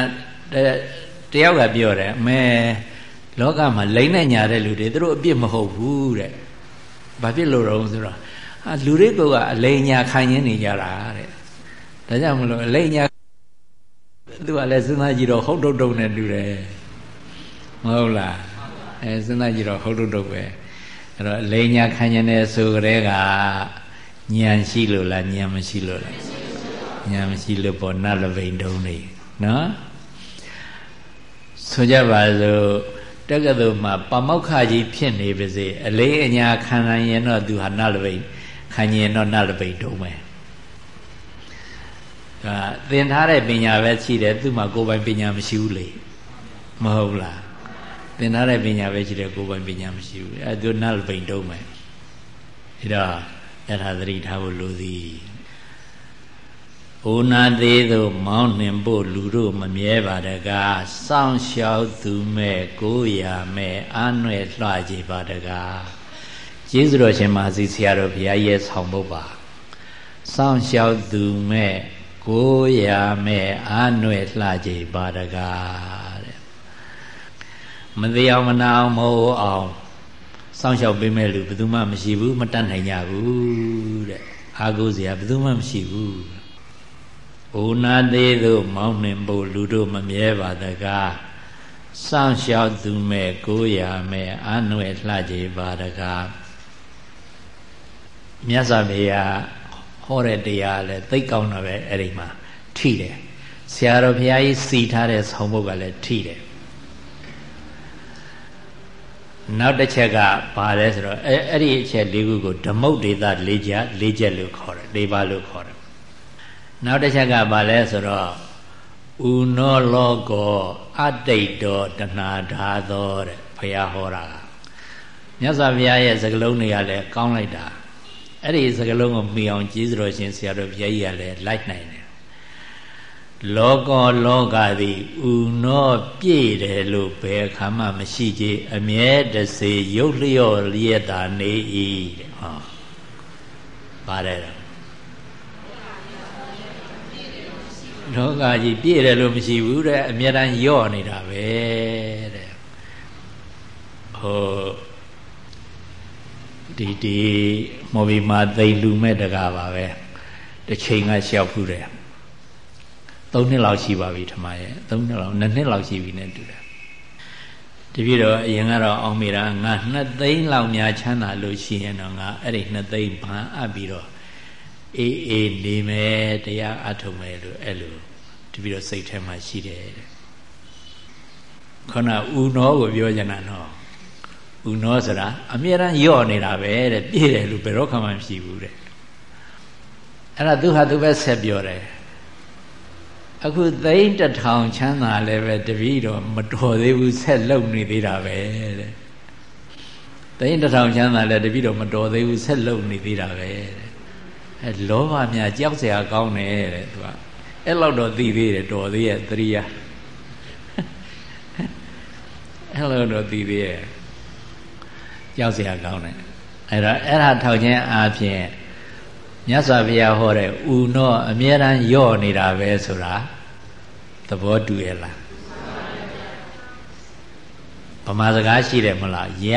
တယောက်ကပြောတယ်အမဲလောကမှာလိမ့်နဲ့ညာတဲ့လူတွေသူတို့အပြစ်မဟုတ်ဘူးတဲ့ဘာဖြစ်လို့တော့ဆိုတော့ဟာလူတွေကအလိမ်ညာခံရင်းနေကြတာတဲ့ ဒါကြောင့်မလို့အလိညာသူကလည်းစဉ်းစားကြည့်တော့ဟုတ်တုတ်တုတ်နဲ့တူတယ်မဟုတ်လားအဲစဉ်းစားကြည့်တော့ဟုတ်တုတ်တုတ်ပဲအဲ့တော့အလိညာခံကျင်တဲ့ဆိုကြတဲ့ကဉာဏ်ရှိလို့လားဉာဏ်မရှိလို့လားဉာဏ်မရှိလို့ပေါ်နတ်လပိန်တုံးနေနော်ဆိုကြပါစို့တက္ကသိုလ်မှာပမောက္ခကြီးဖြစ်နေပါစေအလေးအညာခံနိုင်ရင်တော့သူဟာနတ်လပိန်ခံရင်တော့နတ်လပိန်တုံးမယ် ကသင်ထားတဲ့ပညာပဲရှိတယ်သူ့မှာကိုယ်ပိုင်ပညာမရှိဘူးလေမဟုတ်လားသင်ထားတဲ့ပညာပဲရှိတယ်ကိုယ်ပိုင်ပညာမရှိဘူးအဲသူနတ်ပိန်တုံးမယ်အဲတော့ယထာသတိထားဖို့လိုသည်ဩနာသေးသို့မောင်းနှင်ဖို့လူတို့မမြဲပါတကားစောင့်ရှောက်သူမဲ့ကိုရာမဲ့အာနွယ်လှကြပါတကားကျေးဇူးတော်ရှင်မဟာစီဆရာတော်ဘုရားရဲ့ဆောင်ဖို့ပါစောင့်ရှောက်သူမဲ့ ကိုရာမဲ့အာနွယ်လှကြည်ပါတကားတဲ့မသေးအောင်မနာအောင်မဟုတ်အောင်စောင့်ရှောက်ပေးမဲ့လူဘယ်သူမှမရှိဘူးမတတ်နိုင်ကြဘူးတဲ့အာကိုစရာဘယ်သူမှမရှိဘူးဩနာသေးသို့မောင်းနှင်ဖို့လူတို့မမြဲပါတကားစောင့်ရှောက်သူမဲ့ကိုရာမဲ့အာနွယ်လှကြည်ပါတကားမြတ်စွာဘုရား ဟောတဲ့တရားလည်းသိကောင်းတာပဲအဲ့ဒီမှာထိတယ်ဆရာတော်ဘုရားကြီးစီထားတဲ့ဆောင်းဘုတ်ကလည်းထိတယ်နောက်တစ်ချက်ကဘာလဲဆိုတော့အဲအဲ့ဒီအချက်၄ခုကိုဓမ္မုတ်ဒေသ၄ချက်၄ချက်လို့ခေါ်တယ်၄ပါးလို့ခေါ်တယ်နောက်တစ်ချက်ကဘာလဲဆိုတော့ဥနောလောကောအတိတ်တော်တဏှာဓာသောတဲ့ဘုရားဟောတာမြတ်စွာဘုရားရဲ့စကားလုံးတွေကလည်းကောင်းလိုက်တာ အဲ့ဒီစကလုံးကိုမှီအောင်ကျေးဇူးတော်ရှင်ဆရာတော်ဘုရားကြီးကလည်းလိုက်နိုင်တယ်လောကောလောကသည်ဥနောပြည့်တယ်လို့ဘယ်ခါမှမရှိကြအမြဲတစေရုပ်လျော့လျက်တာနေ၏တဲ့ဟောပါတယ်လောကကြီးပြည့်တယ်လို့မရှိဘူးတဲ့အမြဲတမ်းယော့နေတာပဲတဲ့ဟို ဒီဒီမော်ဘီမှာသိလူမဲ့တကားပါပဲတစ်ချိန်ကလျှောက်ဖူးတယ်၃နှစ်လောက်ရှိပါပြီထမရဲ့၃နှစ်လောက်၂နှစ်လောက်ရှိပြီနဲ့တူတယ်တပြည့်တော့အရင်ကတော့အောင်မိတာငါနှစ်သိန်းလောက်များချမ်းသာလို့ရှိရင်တော့ငါအဲ့ဒီနှစ်သိန်းဘာအပ်ပြီးတော့အေးအေးနေမယ်တရားအထုတ်မယ်လို့အဲ့လိုတပြည့်တော့စိတ်ထဲမှာရှိတယ်ခဏဦးနောကိုပြောကြတာနော် ဦးနောဆိုတာအမြဲတမ်းယော့နေတာပဲတဲ့ပြည့်တယ်လို့ဘယ်တော့မှမရှိဘူးတဲ့အဲ့ဒါသူဟာသူပဲဆက်ပြောတယ်အခုသိန်းတထောင်ချမ်းသာလည်းပဲတပည့်တော်မတော်သေးဘူးဆက်လုံနေသေးတာပဲတဲ့သိန်းတထောင်ချမ်းသာလည်းတပည့်တော်မတော်သေးဘူးဆက်လုံနေသေးတာပဲတဲ့အဲလောဘများကြောက်စရာကောင်းတယ်တဲ့သူကအဲ့လောက်တော့သိသေးတယ်တော်သေးရဲ့သတိယအဲ့လောက်တော့သိသေးရဲ့ ကြောက်စရာကောင်းတယ်အဲ့တော့အဲ့ဒါထောက်ခြင်းအားဖြင့်မြတ်စွာဘုရားဟောတဲ့ဥနောအမြဲတမ်းယော့နေတာပဲဆိုတာသဘောတူရဲ့လားဗမာစကားရှိတယ်မလားရ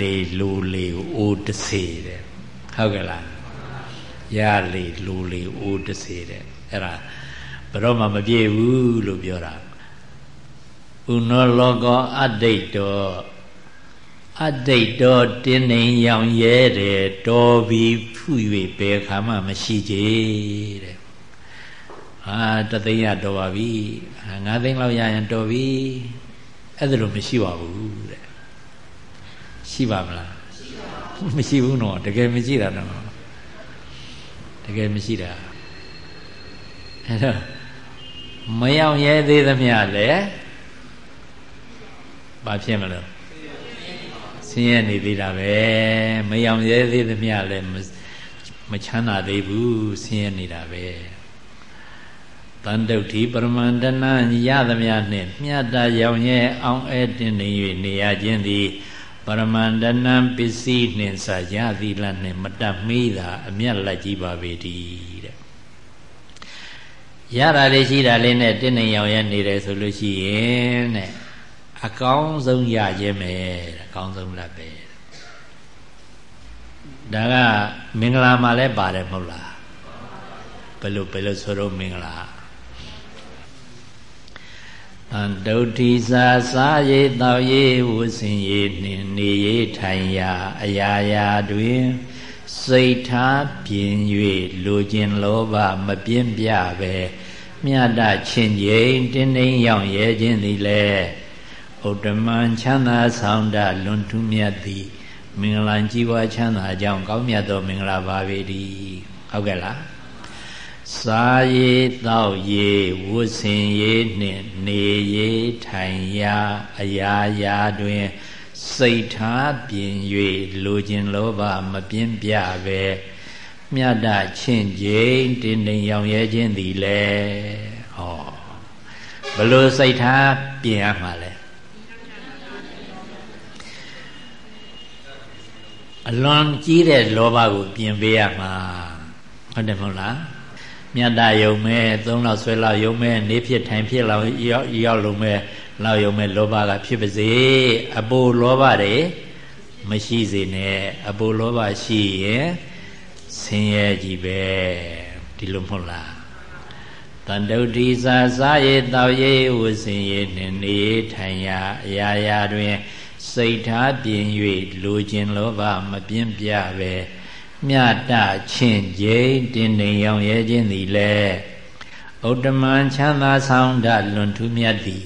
လေလူလေအိုးတစေတဲ့ဟုတ်ကဲ့လားရလေလူလေအိုးတစေတဲ့အဲ့ဒါဘယ်တော့မှမပြည့်ဘူးလို့ပြောတာဥနောလောကောအတ္တိတော အတ္တိတောတင်းနေရောင်ရဲတယ်တော်ပြီးဖူး၍ဘယ်ခါမှမရှိကြတဲ့ဟာတသိန်းရတော်ပါပြီငါးသိန်းလောက်ရရင်တော်ပြီအဲ့ဒါလို့မရှိပါဘူးတဲ့ရှိပါမလားမရှိဘူးနော်တကယ်မရှိတာနော်တကယ်မရှိတာအဲ့တော့မရောက်ရဲသေးသမျှလေဘာဖြစ်မလို့ ဆင်းရဲနေသေးတာပဲမရောက်ရဲသေးသမျှလည်းမချမ်းသာသေးဘူးဆင်းရဲနေတာပဲတန်တုတ်တိပရမန္တနာရသမျှနှင့်မြတ်တာရောင်ရဲအောင်အဲတင်နေ၍နေရခြင်းသည်ပရမန္တနံပစ္စည်းနှင့်စာရသီလနှင့်မတတ်မေးတာအမျက်လက်ကြီးပါပေတည်းတဲ့ရတာလေးရှိတာလေးနဲ့တင်းနေရောင်ရဲနေတယ်ဆိုလို့ရှိရင်တဲ့ အကောင်းဆုံးရခြင်းပဲတဲ့အကောင်းဆုံးလက်ပဲဒါကမင်္ဂလာမှာလည်းပါတယ်မဟုတ်လားဘယ်လိုဘယ်လိုဆိုတော့မင်္ဂလာအန္တုတိစာစားရည်တောက်ရည်ဝဆင်ရည်နှင့်နေရည်ထိုင်ရာအရာရာတွင်စိတ်ထားပြင်၍လူကျင်လောဘမပြင်းပြပဲမြတ်တချင်းချင်းတင်းတင်းရောက်ရဲခြင်းသည်လေ ဥတ္တမံချမ်းသာဆောင်တလွန်ထူးမြတ်သည်မင်္ဂလာကြီးပွားချမ်းသာကြောင်းကောင်းမြတ်သောမင်္ဂလာပါပေတည်းဟုတ်ကဲ့လားစားရည်တောက်ရည်ဝတ်ဆင်ရည်နှင့်နေရည်ထိုင်ရာအရာရာတွင် စိတ်ထားပြင်၍လူကျင်လောဘမပြင်းပြပဲမြတ်တချင်းချင်းတင်းတင်းရောင်ရဲခြင်းသည်လေဟောဘလို့စိတ်ထားပြင်ရမှာလဲ အလွန်ကြီးတဲ့လောဘကိုပြင်ပေးရမှာဟုတ်တယ်မဟုတ်လားမြတ်တယုံမဲ့သုံးလောက်ဆွဲလောက်ယုံမဲ့နေဖြစ်ထိုင်ဖြစ်လောက်ရောက်ရောက်လုံးမဲ့လောက်ယုံမဲ့လောဘကဖြစ်ပါစေအပိုလောဘတွေမရှိစေနဲ့အပိုလောဘရှိရင်ဆင်းရဲကြီးပဲဒီလိုမဟုတ်လားတန်တုတိစာစားရည်တောက်ရည်ဝစင်ရည်နှင့်နေထိုင်ရာအရာရာတွင် စိတ်ထားပြင်၍လူကျင်လောဘမပြင်းပြပဲမြတ်တချင်းကျိန်တင်းနေရောင်ရဲခြင်းသည်လေဥတ္တမံချမ်းသာဆောင်တလွန်ထူးမြတ်သည်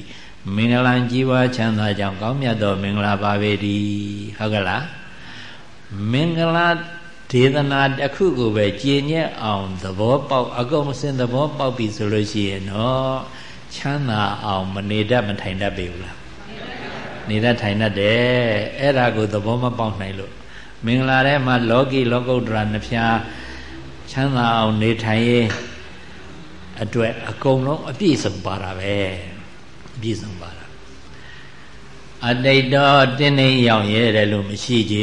မင်္ဂလာကြီးပွားချမ်းသာကြောင်းကောင်းမြတ်သောမင်္ဂလာပါပေတည်းဟုတ်ကလားမင်္ဂလာဒေသနာတစ်ခုကိုပဲကြည်ညက်အောင်သဘောပေါက်အကုန်စင်သဘောပေါက်ပြီဆိုလို့ရှိရင်တော့ချမ်းသာအောင်မနေတတ်မထိုင်တတ်ပေဘူးလား နေတတ်ထိုင်တတ်တယ်အဲ့ဒါကိုသဘောမပေါက်နိုင်လို့မင်္ဂလာထဲမှာလောကီလောကုတ္တရာနှဖျားချမ်းသာအောင်နေထိုင်ရေးအတွက်အကုန်လုံးအပြည့်စုံပါတာပဲအပြည့်စုံပါတာအတိတ်တော့တင်းနေရောက်ရဲတယ်လို့မရှိကြ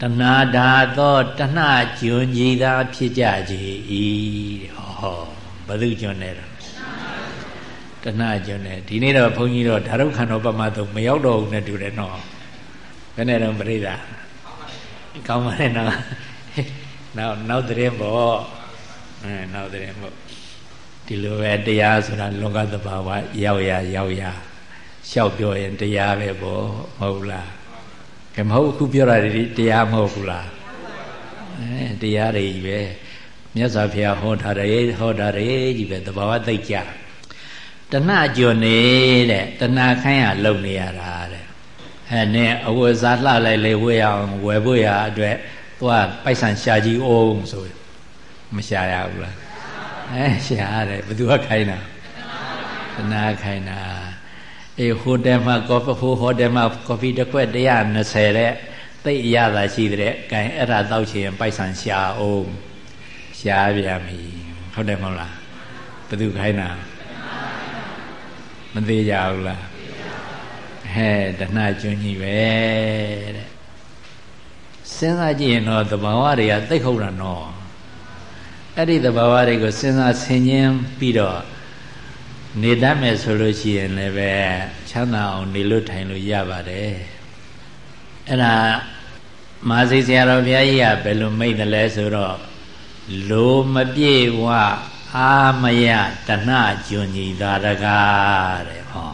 တဏှာဓာသောတဏှာကျွန်းကြီးသာဖြစ်ကြကြ၏ဟောဘယ်သူကျွန်းနေတာ တဏှာကျွန်းနေဒီနေ့တော့ဘုန်းကြီးတော့ဓာရုခန္ဓေပမသုမရောက်တော့ဘူးနဲ့တူတယ်နော်ယ်နဲ့တော့ပြိဿကောင်းပါလေနော်နောက်နောက်တဲ့ပေါ့အဲနောက်တဲ့ပေါ့ဒီလိုပဲတရားဆိုတာလောကသဘာဝရောက်ရရောက်ရလျှောက်ပြောရင်တရားပဲပေါ့မဟုတ်လားကဲမဟုတ်အခုပြောတာဒီတရားမဟုတ်ဘူးလားအဲတရားတွေကြီးပဲမြတ်စွာဘုရားဟောထားတယ်ဟောထားတယ်ကြီးပဲသဘာဝသိကြ တဏှကြွနေတဲ့တဏှခိုင်းရလုံနေရတာတဲ့အဲနဲ့အဝတ်စားလှလိုက်လေဝေးအောင်ဝယ်ဖို့ရအတွက်သွားပိုက်ဆံရှာကြည့်အောင်ဆိုမရှာရဘူးလားအဲရှာရတယ်ဘယ်သူကခိုင်းတာတဏှခိုင်းတာအေးဟိုတယ်မှာကော်ဖီဟိုဟိုတယ်မှာကော်ဖီတစ်ခွက်120တဲ့သိအရသာရှိတဲ့ကဲအဲ့ဒါတောက်ချင်ပိုက်ဆံရှာအောင်ရှားပြန်ပြီဟုတ်တယ်မဟုတ်လားဘယ်သူခိုင်းတာမ သေးကြဘူးလားဟဲ့တဏှကျွန်းကြီးပဲတဲ့စဉ်းစားကြည့်ရင်တော့သဘာဝတွေကသိဟုတ်တာနော်အဲ့ဒီသဘာဝတွေကိုစဉ်းစားဆင်ခြင်ပြီးတော့နေတတ်မယ်ဆိုလို့ရှိရင်လည်းပဲချမ်းသာအောင်နေလို့ထိုင်လို့ရပါတယ်အဲ့ဒါမာစီဆရာတော်ဘုရားကြီးကဘယ်လိုမိတ်တယ်လဲဆိုတော့လိုမပြေဝ အာမယတဏကျွန်ကြီးသာတကားတဲ့ဟော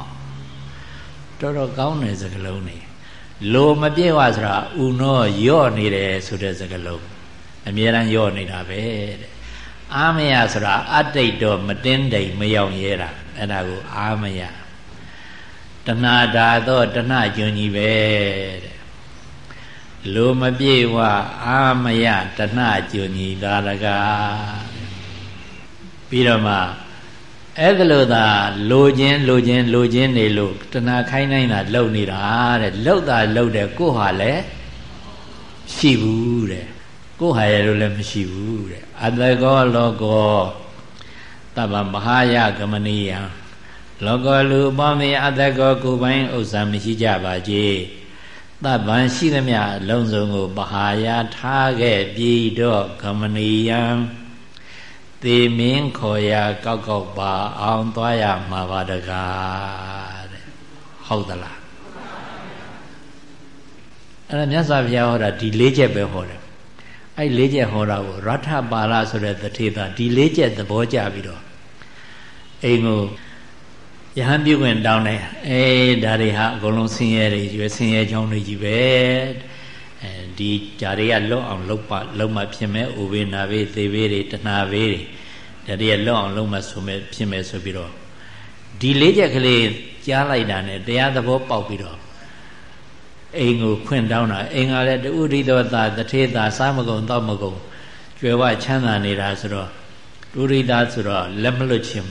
တော်တော်ကောင်းတဲ့စကားလုံးနေလိုမပြေဝဆိုတာဥနောယော့နေတယ်ဆိုတဲ့စကားလုံးအမြဲတမ်းယော့နေတာပဲတဲ့အာမယဆိုတာအတိတ်တော့မတင်းတိမ်မရောက်ရဲတာအဲ့ဒါကိုအာမယတဏဓာတော့တဏကျွန်ကြီးပဲတဲ့လိုမပြေဝအာမယတဏကျွန်ကြီးသာရက ပြီးတော့မှအဲ့ဒါလို့သာလိုခြင်းလိုခြင်းလိုခြင်းနေလို့တဏခိုင်းနိုင်တာလှုပ်နေတာတဲ့လှုပ်တာလှုပ်တယ်ကိုဟာလည်းရှိဘူးတဲ့ကိုဟာရလို့လည်းမရှိဘူးတဲ့အတကောလောကောတဗ္ဗမဟာယကမနိယလောကလူပေါင်းသည်အတကောကိုပိုင်ဥစ္စာမရှိကြပါကြေတဗ္ဗံရှိသမျှအလုံးစုံကိုပဟာယထားခဲ့ပြီးတော့ကမနိယံ သေမင်းခေါ်ရာကောက်ကောက်ပါအောင်သွားရမှာပါတကားတဲ့ဟုတ်သလားအဲ့ဒါမြတ်စွာဘုရားဟောတာဒီလေးချက်ပဲဟောတယ်အဲ့လေးချက်ဟောတာကိုရထပါဠဆိုတဲ့တထေသာဒီလေးချက်သဘောကျပြီးတော့အိမ်ကိုယဟန်ပြုခွင့်တောင်းတယ်အေးဒါတွေဟာအကုန်လုံးဆင်းရဲတွေကြီးပဲဆင်းရဲကြောင်းတွေကြီးပဲအဲဒီဂျာတွေကလွတ်အောင်လုပ်ပါလုံးမဖြစ်မဲ့ဥပေနာဘေးသေဘေးတွေတဏှာဘေးတွေ ဒါတွေကလွတ်အောင်လုံးမဆိုမဲ့ဖြစ်မဲ့ဆိုပြီးတော့ဒီလေးချက်ကလေးကြားလိုက်တာနဲ့တရားသဘောပေါက်ပြီးတော့အိမ်ကိုခွင့်တောင်းတာအိမ်ကလည်းတူရိသောသာတထေသာစားမကုန်တော့မကုန်ကျွယ်ဝချမ်းသာနေတာဆိုတော့တူရိသာဆိုတော့လက်မလွတ်ခြင်း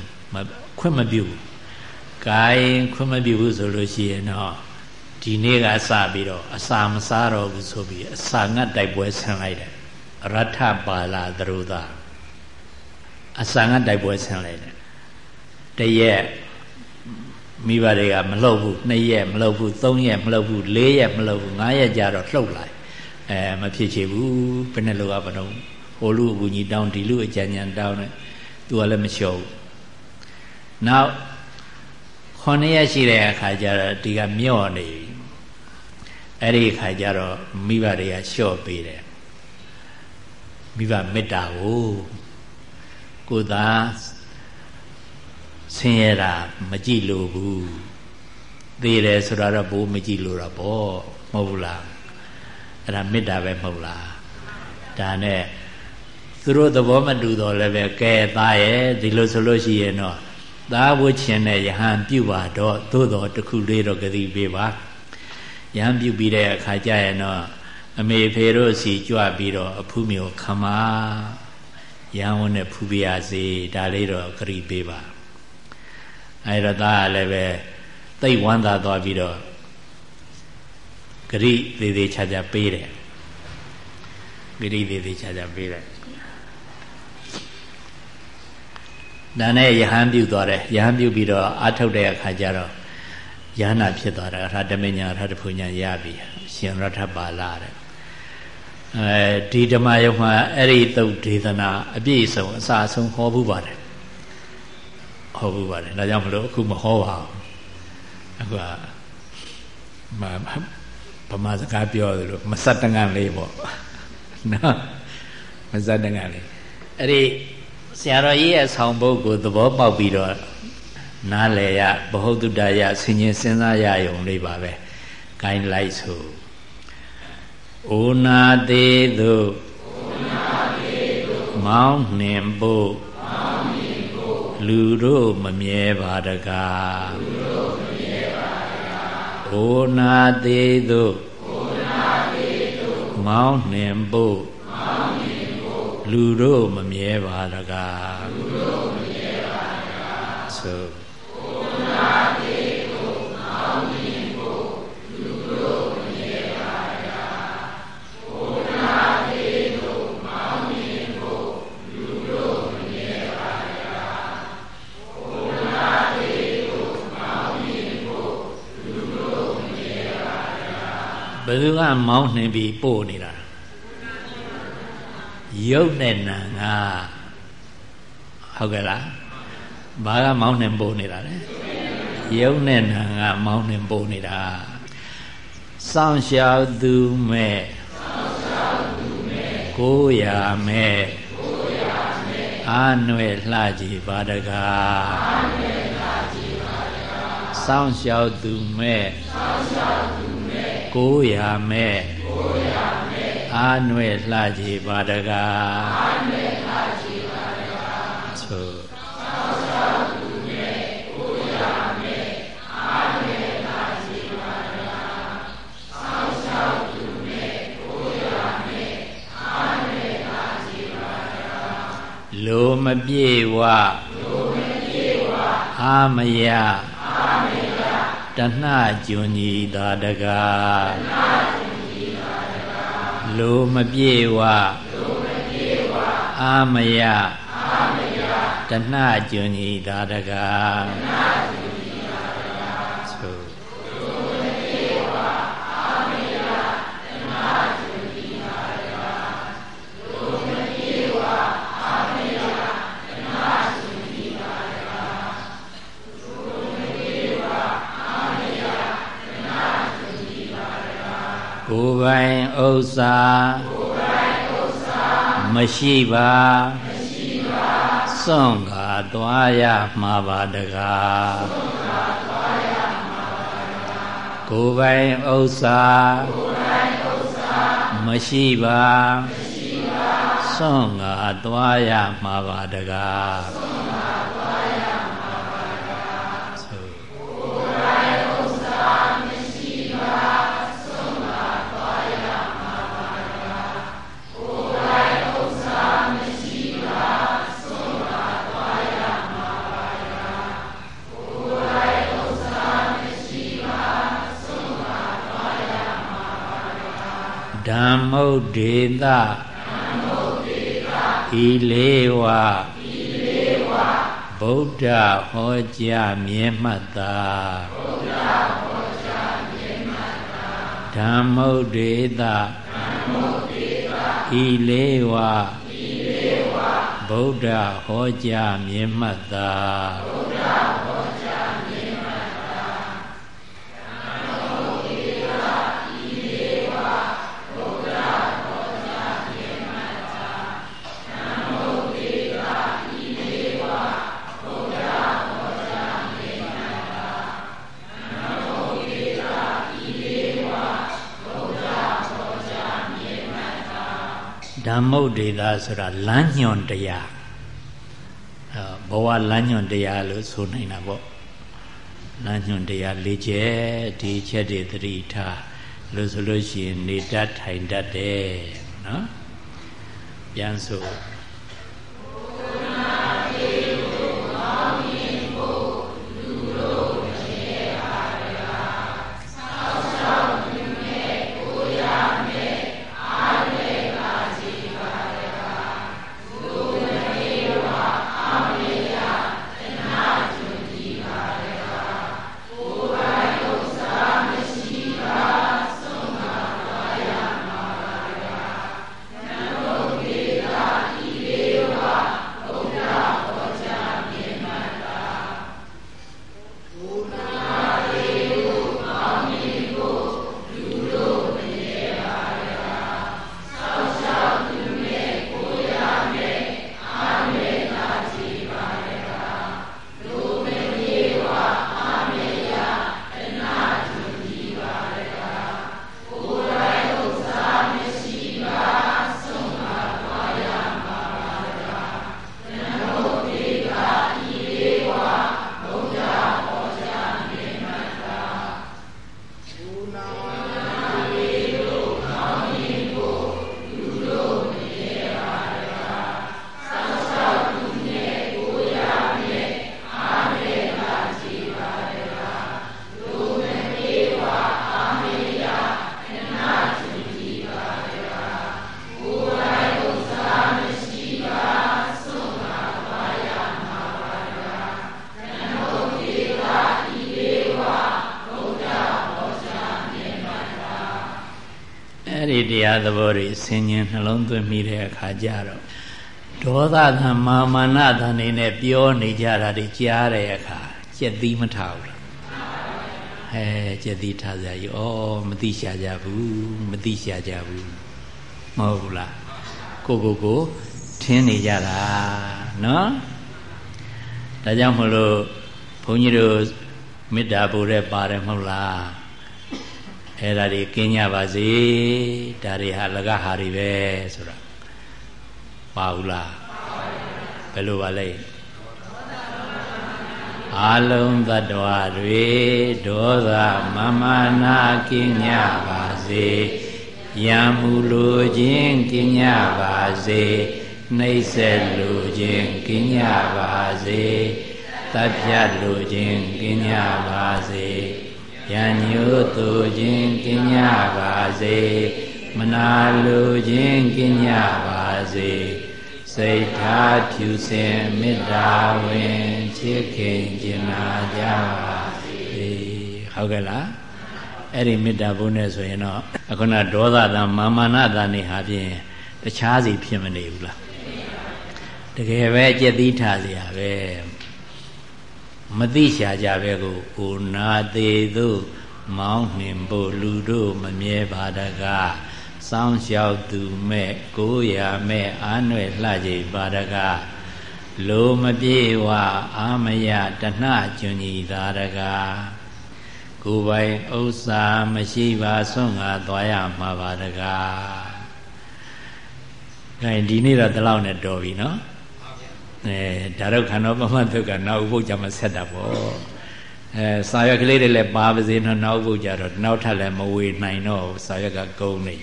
ခွင့်မပြုဘူး။ဂိုင်းခွင့်မပြုဘူးဆိုလို့ရှိရင်တော့ဒီနေ့ကစပြီးတော့အစာမစားတော့ဘူးဆိုပြီးအစာငတ်တိုက်ပွဲဆင်လိုက်တယ်ရထပါလာသရုသာ အစာငတ်တိုက်ပွဲဆင်လိုက်တယ်တရက်မိဘတွေကမလှုပ်ဘူး2ရက်မလှုပ်ဘူး3ရက်မလှုပ်ဘူး4ရက်မလှုပ်ဘူး5ရက်ကြာတော့လှုပ်လာအဲမဖြစ်ချေဘူးဘယ်နဲ့လောကမတော့ဟိုလူအကူကြီးတောင်းဒီလူအကြံဉာဏ်တောင်းတယ်သူကလည်းမလျှော့ဘူးနောက်9ရက်ရှိတဲ့အခါကျတော့ဒီကမြော့နေပြီအဲ့ဒီအခါကျတော့မိဘတွေကလျှော့ပေးတယ်မိဘမေတ္တာကို ကိုသာဆင်းရဲတာမကြည့်လို့ဘူးသေးတယ်ဆိုတာတော့ဘိုးမကြည့်လို့တော့ဗောမဟုတ်ဘူးလားအဲ့ဒါမေတ္တာပဲမဟုတ်လားဒါနဲ့သူတို့သဘောမတူတော့လည်းပဲကဲသားရဲ့ဒီလိုဆိုလို့ရှိရင်တော့သားဝှချင်တဲ့ယဟန်ပြုပါတော့သို့တော်တခုလေးတော့ဂတိပေးပါယဟန်ပြုပြီးတဲ့အခါကျရင်တော့အမေဖေတို့စီကြွပြီးတော့အဖူးမျိုးခမ ရန်ဝန်နဲ့ဖူးပြရစေဒါလေးတော့ဂရိပေးပါအဲဒါသားလည်းပဲသိဝမ်းသာသွားပြီးတော့ဂရိသေးသေးချာချာပေးတယ်ဂရိသေးသေးချာချာပေးတယ်ဒါနဲ့ယဟန်ပြုသွားတယ်ယဟန်ပြုပြီးတော့အာထုတ်တဲ့အခါကျတော့ယဟနာဖြစ်သွားတာအထာတမညာအထာတဖုညာရပြီရှင်ရထပါလာတဲ့ အဲဒီဓမ္မယုံမှာအဲ့ဒီသုတ်ဒေသနာအပြည့်စုံအစာဆုံးဟောဘူးပါတယ်ဟောဘူးပါတယ်ဒါကြောင့်မလို့အခုမဟောပါဘူးအခုကမဗမာစကားပြောသလိုမစတငန့်လေးပေါ့နော်မစတငန့်လေးအဲ့ဒီဆရာတော်ကြီးရဲ့ဆောင်ပုဒ်ကိုသဘောပေါက်ပြီးတော့နားလေရဘဟုတုတ္တရဆင်ញင်စဉ်းစားရယုံလေးပါပဲ။ gain လိုက်ဆို ဩနာသေးသို့မောင်းနှင်ဖို့လူတို့မမြဲပါတကားဩနာသေးသို့မောင်းနှင်ဖို့လူတို့မမြဲပါတကားဆိုဘယ် သူကမောင်းနှင်ပြီးပို့နေတာရုပ်နဲ့နာငါဟုတ်ကဲ့လားဘာကမောင်းနှင်ပို့နေတာလဲရုပ်နဲ့နာငါမောင်းနှင်ပို့နေတာစောင့်ရှောက်သူမဲ့ကိုရမဲ့အာနွယ်လှကြည်ပါတကားစောင့်ရှောက်သူမဲ့ကို ရမဲ့အာနွယ်လှကြည်ပါတကားအာနွယ်လှကြည်ပါတကားသို့လိုမပြေဝလိုမပြေဝအာမယအာမယ တဏှကျွန်ကြီးသာတကားတဏှကျွန်ကြီးသာတကားလိုမပြေဝလိုမပြေဝအာမယအာမယတဏှကျွန်ကြီးသာတကားတဏှ စ္စာကိုယ်ပိုင်ဥစ္စာမရှိပါမရှိပါစွန့်ကားသွားရမှာပါတကားစွန့်ကားသွားရမှာပါတကားကိုယ်ပိုင်ဥစ္စာကိုယ်ပိုင်ဥစ္စာမရှိပါမရှိပါစွန့်ကားသွားရမှာပါတကား မ္မုတ်ဒေသဤလေးဝဤလေးဝဗုဒ္ဓဟောကြားမြဲမှတ်သာဗုဒ္ဓဟောကြားမြဲမှတ်သာဓမ္မုတ်ဒေသဓမ္မုတ်ဒေသဤလေးဝဤလေးဝဗုဒ္ဓဟောကြားမြဲမှတ်သာ ဓမ္မုတ်ဒေသဆိုတာလမ်းညွန်တရားဘဝလမ်းညွန်တရားလို့ဆိုနိုင်တာပေါ့လမ်းညွန်တရား၄ချက်ဒီချက်တွေသတိထားလို့ဆိုလို့ရှိရင်နေတတ်ထိုင်တတ်တယ်နော်ပြန်ဆို တရားသဘောတွေဆင်ញင်နှလုံးသွင်းမိတဲ့အခါကျတော့ဒေါသသံမာမာနသံနေနဲ့ပြောနေကြတာတွေကြားတဲ့အခါကြက်သီးမထဘူးလားဟဲကြက်သီးထားကြရည်ဩမသိရှာကြဘူးမသိရှာကြဘူးမဟုတ်ဘူးလားကိုကိုကိုထင်းနေကြတာနော်ဒါကြောင့်မလို့ဘုန်းကြီးတို့မေတ္တာပို့တဲ့ပါတယ်မဟုတ်လား အဲ့ဒါတွေကင်းကြပါစေဒါတွေဟာလကဟာတွေပဲဆိုတာပါဘူးလားဘယ်လိုပါလဲအာလုံးတ attva တွေဒေါသမမာနာကင်းကြပါစေယံမူလိုခြင်းကင်းကြပါစေနှိမ့်ဆက်လိုခြင်းကင်းကြပါစေတပ်ဖြတ်လိုခြင်းကင်းကြပါစေ ယံညို့သူခြင်းကင်းကြပါစေမနာလိုခြင်းကင်းကြပါစေစိတ်ထားဖြူစင်မေတ္တာဝင်ချစ်ခင်ကျင်နာကြပါစေဟုတ်ကဲ့လားအဲ့ဒီမေတ္တာဘုန်းနဲ့ဆိုရင်တော့အခုနဒေါသတံမာမာနတံနေဟာဖြင့်တခြားစီဖြစ်မနေဘူးလားတကယ်ပဲကြက်သီးထားเสียပဲ မသိရှာကြပဲကိုကိုနာသေးသို့မောင်းနှင်ဖို့လူတို့မမြဲပါတကားစောင်းလျှောက်သူမဲ့ကိုရမဲ့အာနွယ်လှကြည်ပါတကားလိုမပြေဝအာမယတဏကျွန်ကြီးသာတကားကိုယ်ပိုင်ဥစ္စာမရှိပါဆွန့်ငါသွားရမှာပါတကားအဲဒီနေ့တော့ဒီလောက်နဲ့တော်ပြီနော် အဲဒါတော့ခန္ဓာပမတ်တုကနောက်ဥပုပ်ကြမှာဆက်တာပေါ့အဲစာရွက်ကလေးတွေလည်းပါပါစေနော်နောက်ဥပုပ်ကြတော့နောက်ထပ်လည်းမဝေနိုင်တော့စာရွက်ကကုန်းနေ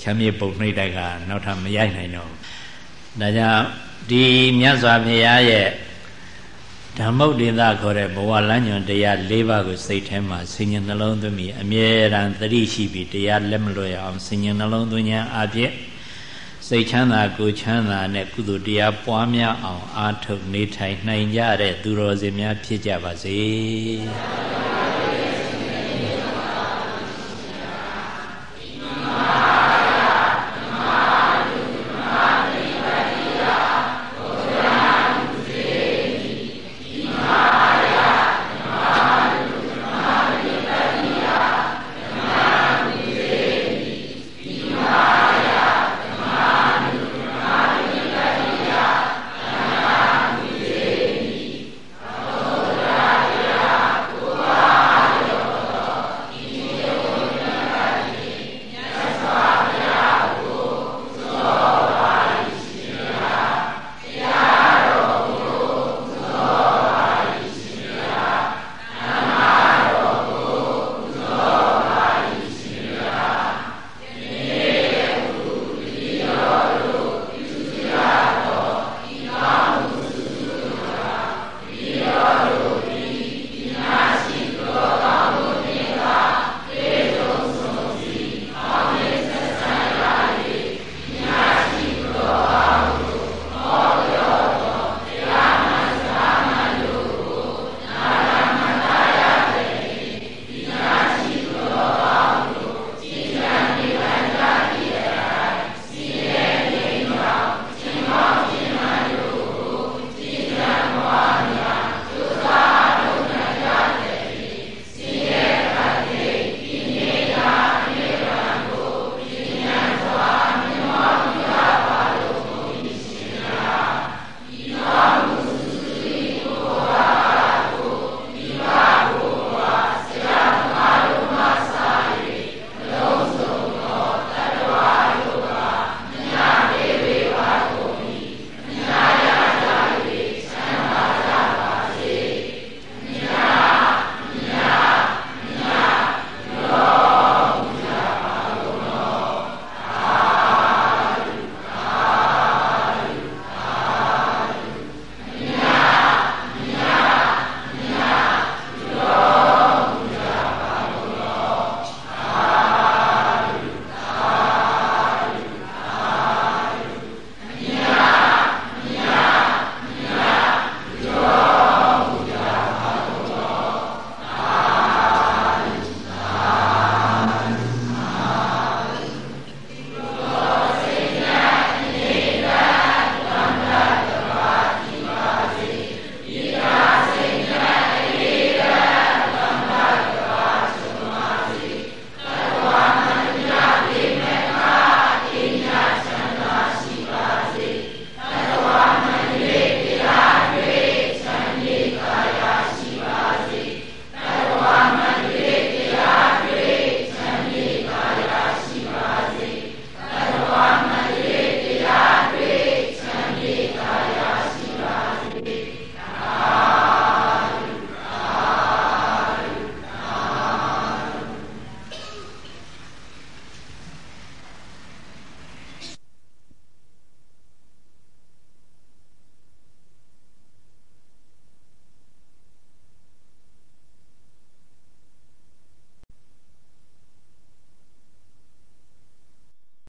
ချမ်းမြေပုံနှိမ့်တိုက်ကနောက်ထပ်မရိုက်နိုင်တော့ဒါကြောင့်ဒီမြတ်စွာဘုရားရဲ့ဓမ္မုတ်ဒေသခေါ်တဲ့ဘဝလမ်းညွန်တရား၄ပါးကိုစိတ်ထဲမှာဆင်ញံနှလုံးသွင်းပြီးအမြဲတမ်းသတိရှိပြီးတရားလက်မလွတ်ရအောင်ဆင်ញံနှလုံးသွင်းခြင်းအပြင် စိတ်ချမ်းသာကိုချမ်းသာနဲ့ကုသိုလ်တရားပွားများအောင် အားထုတ်နေထိုင်နိုင်ကြတဲ့သူတော်စင်များဖြစ်ကြပါစေ။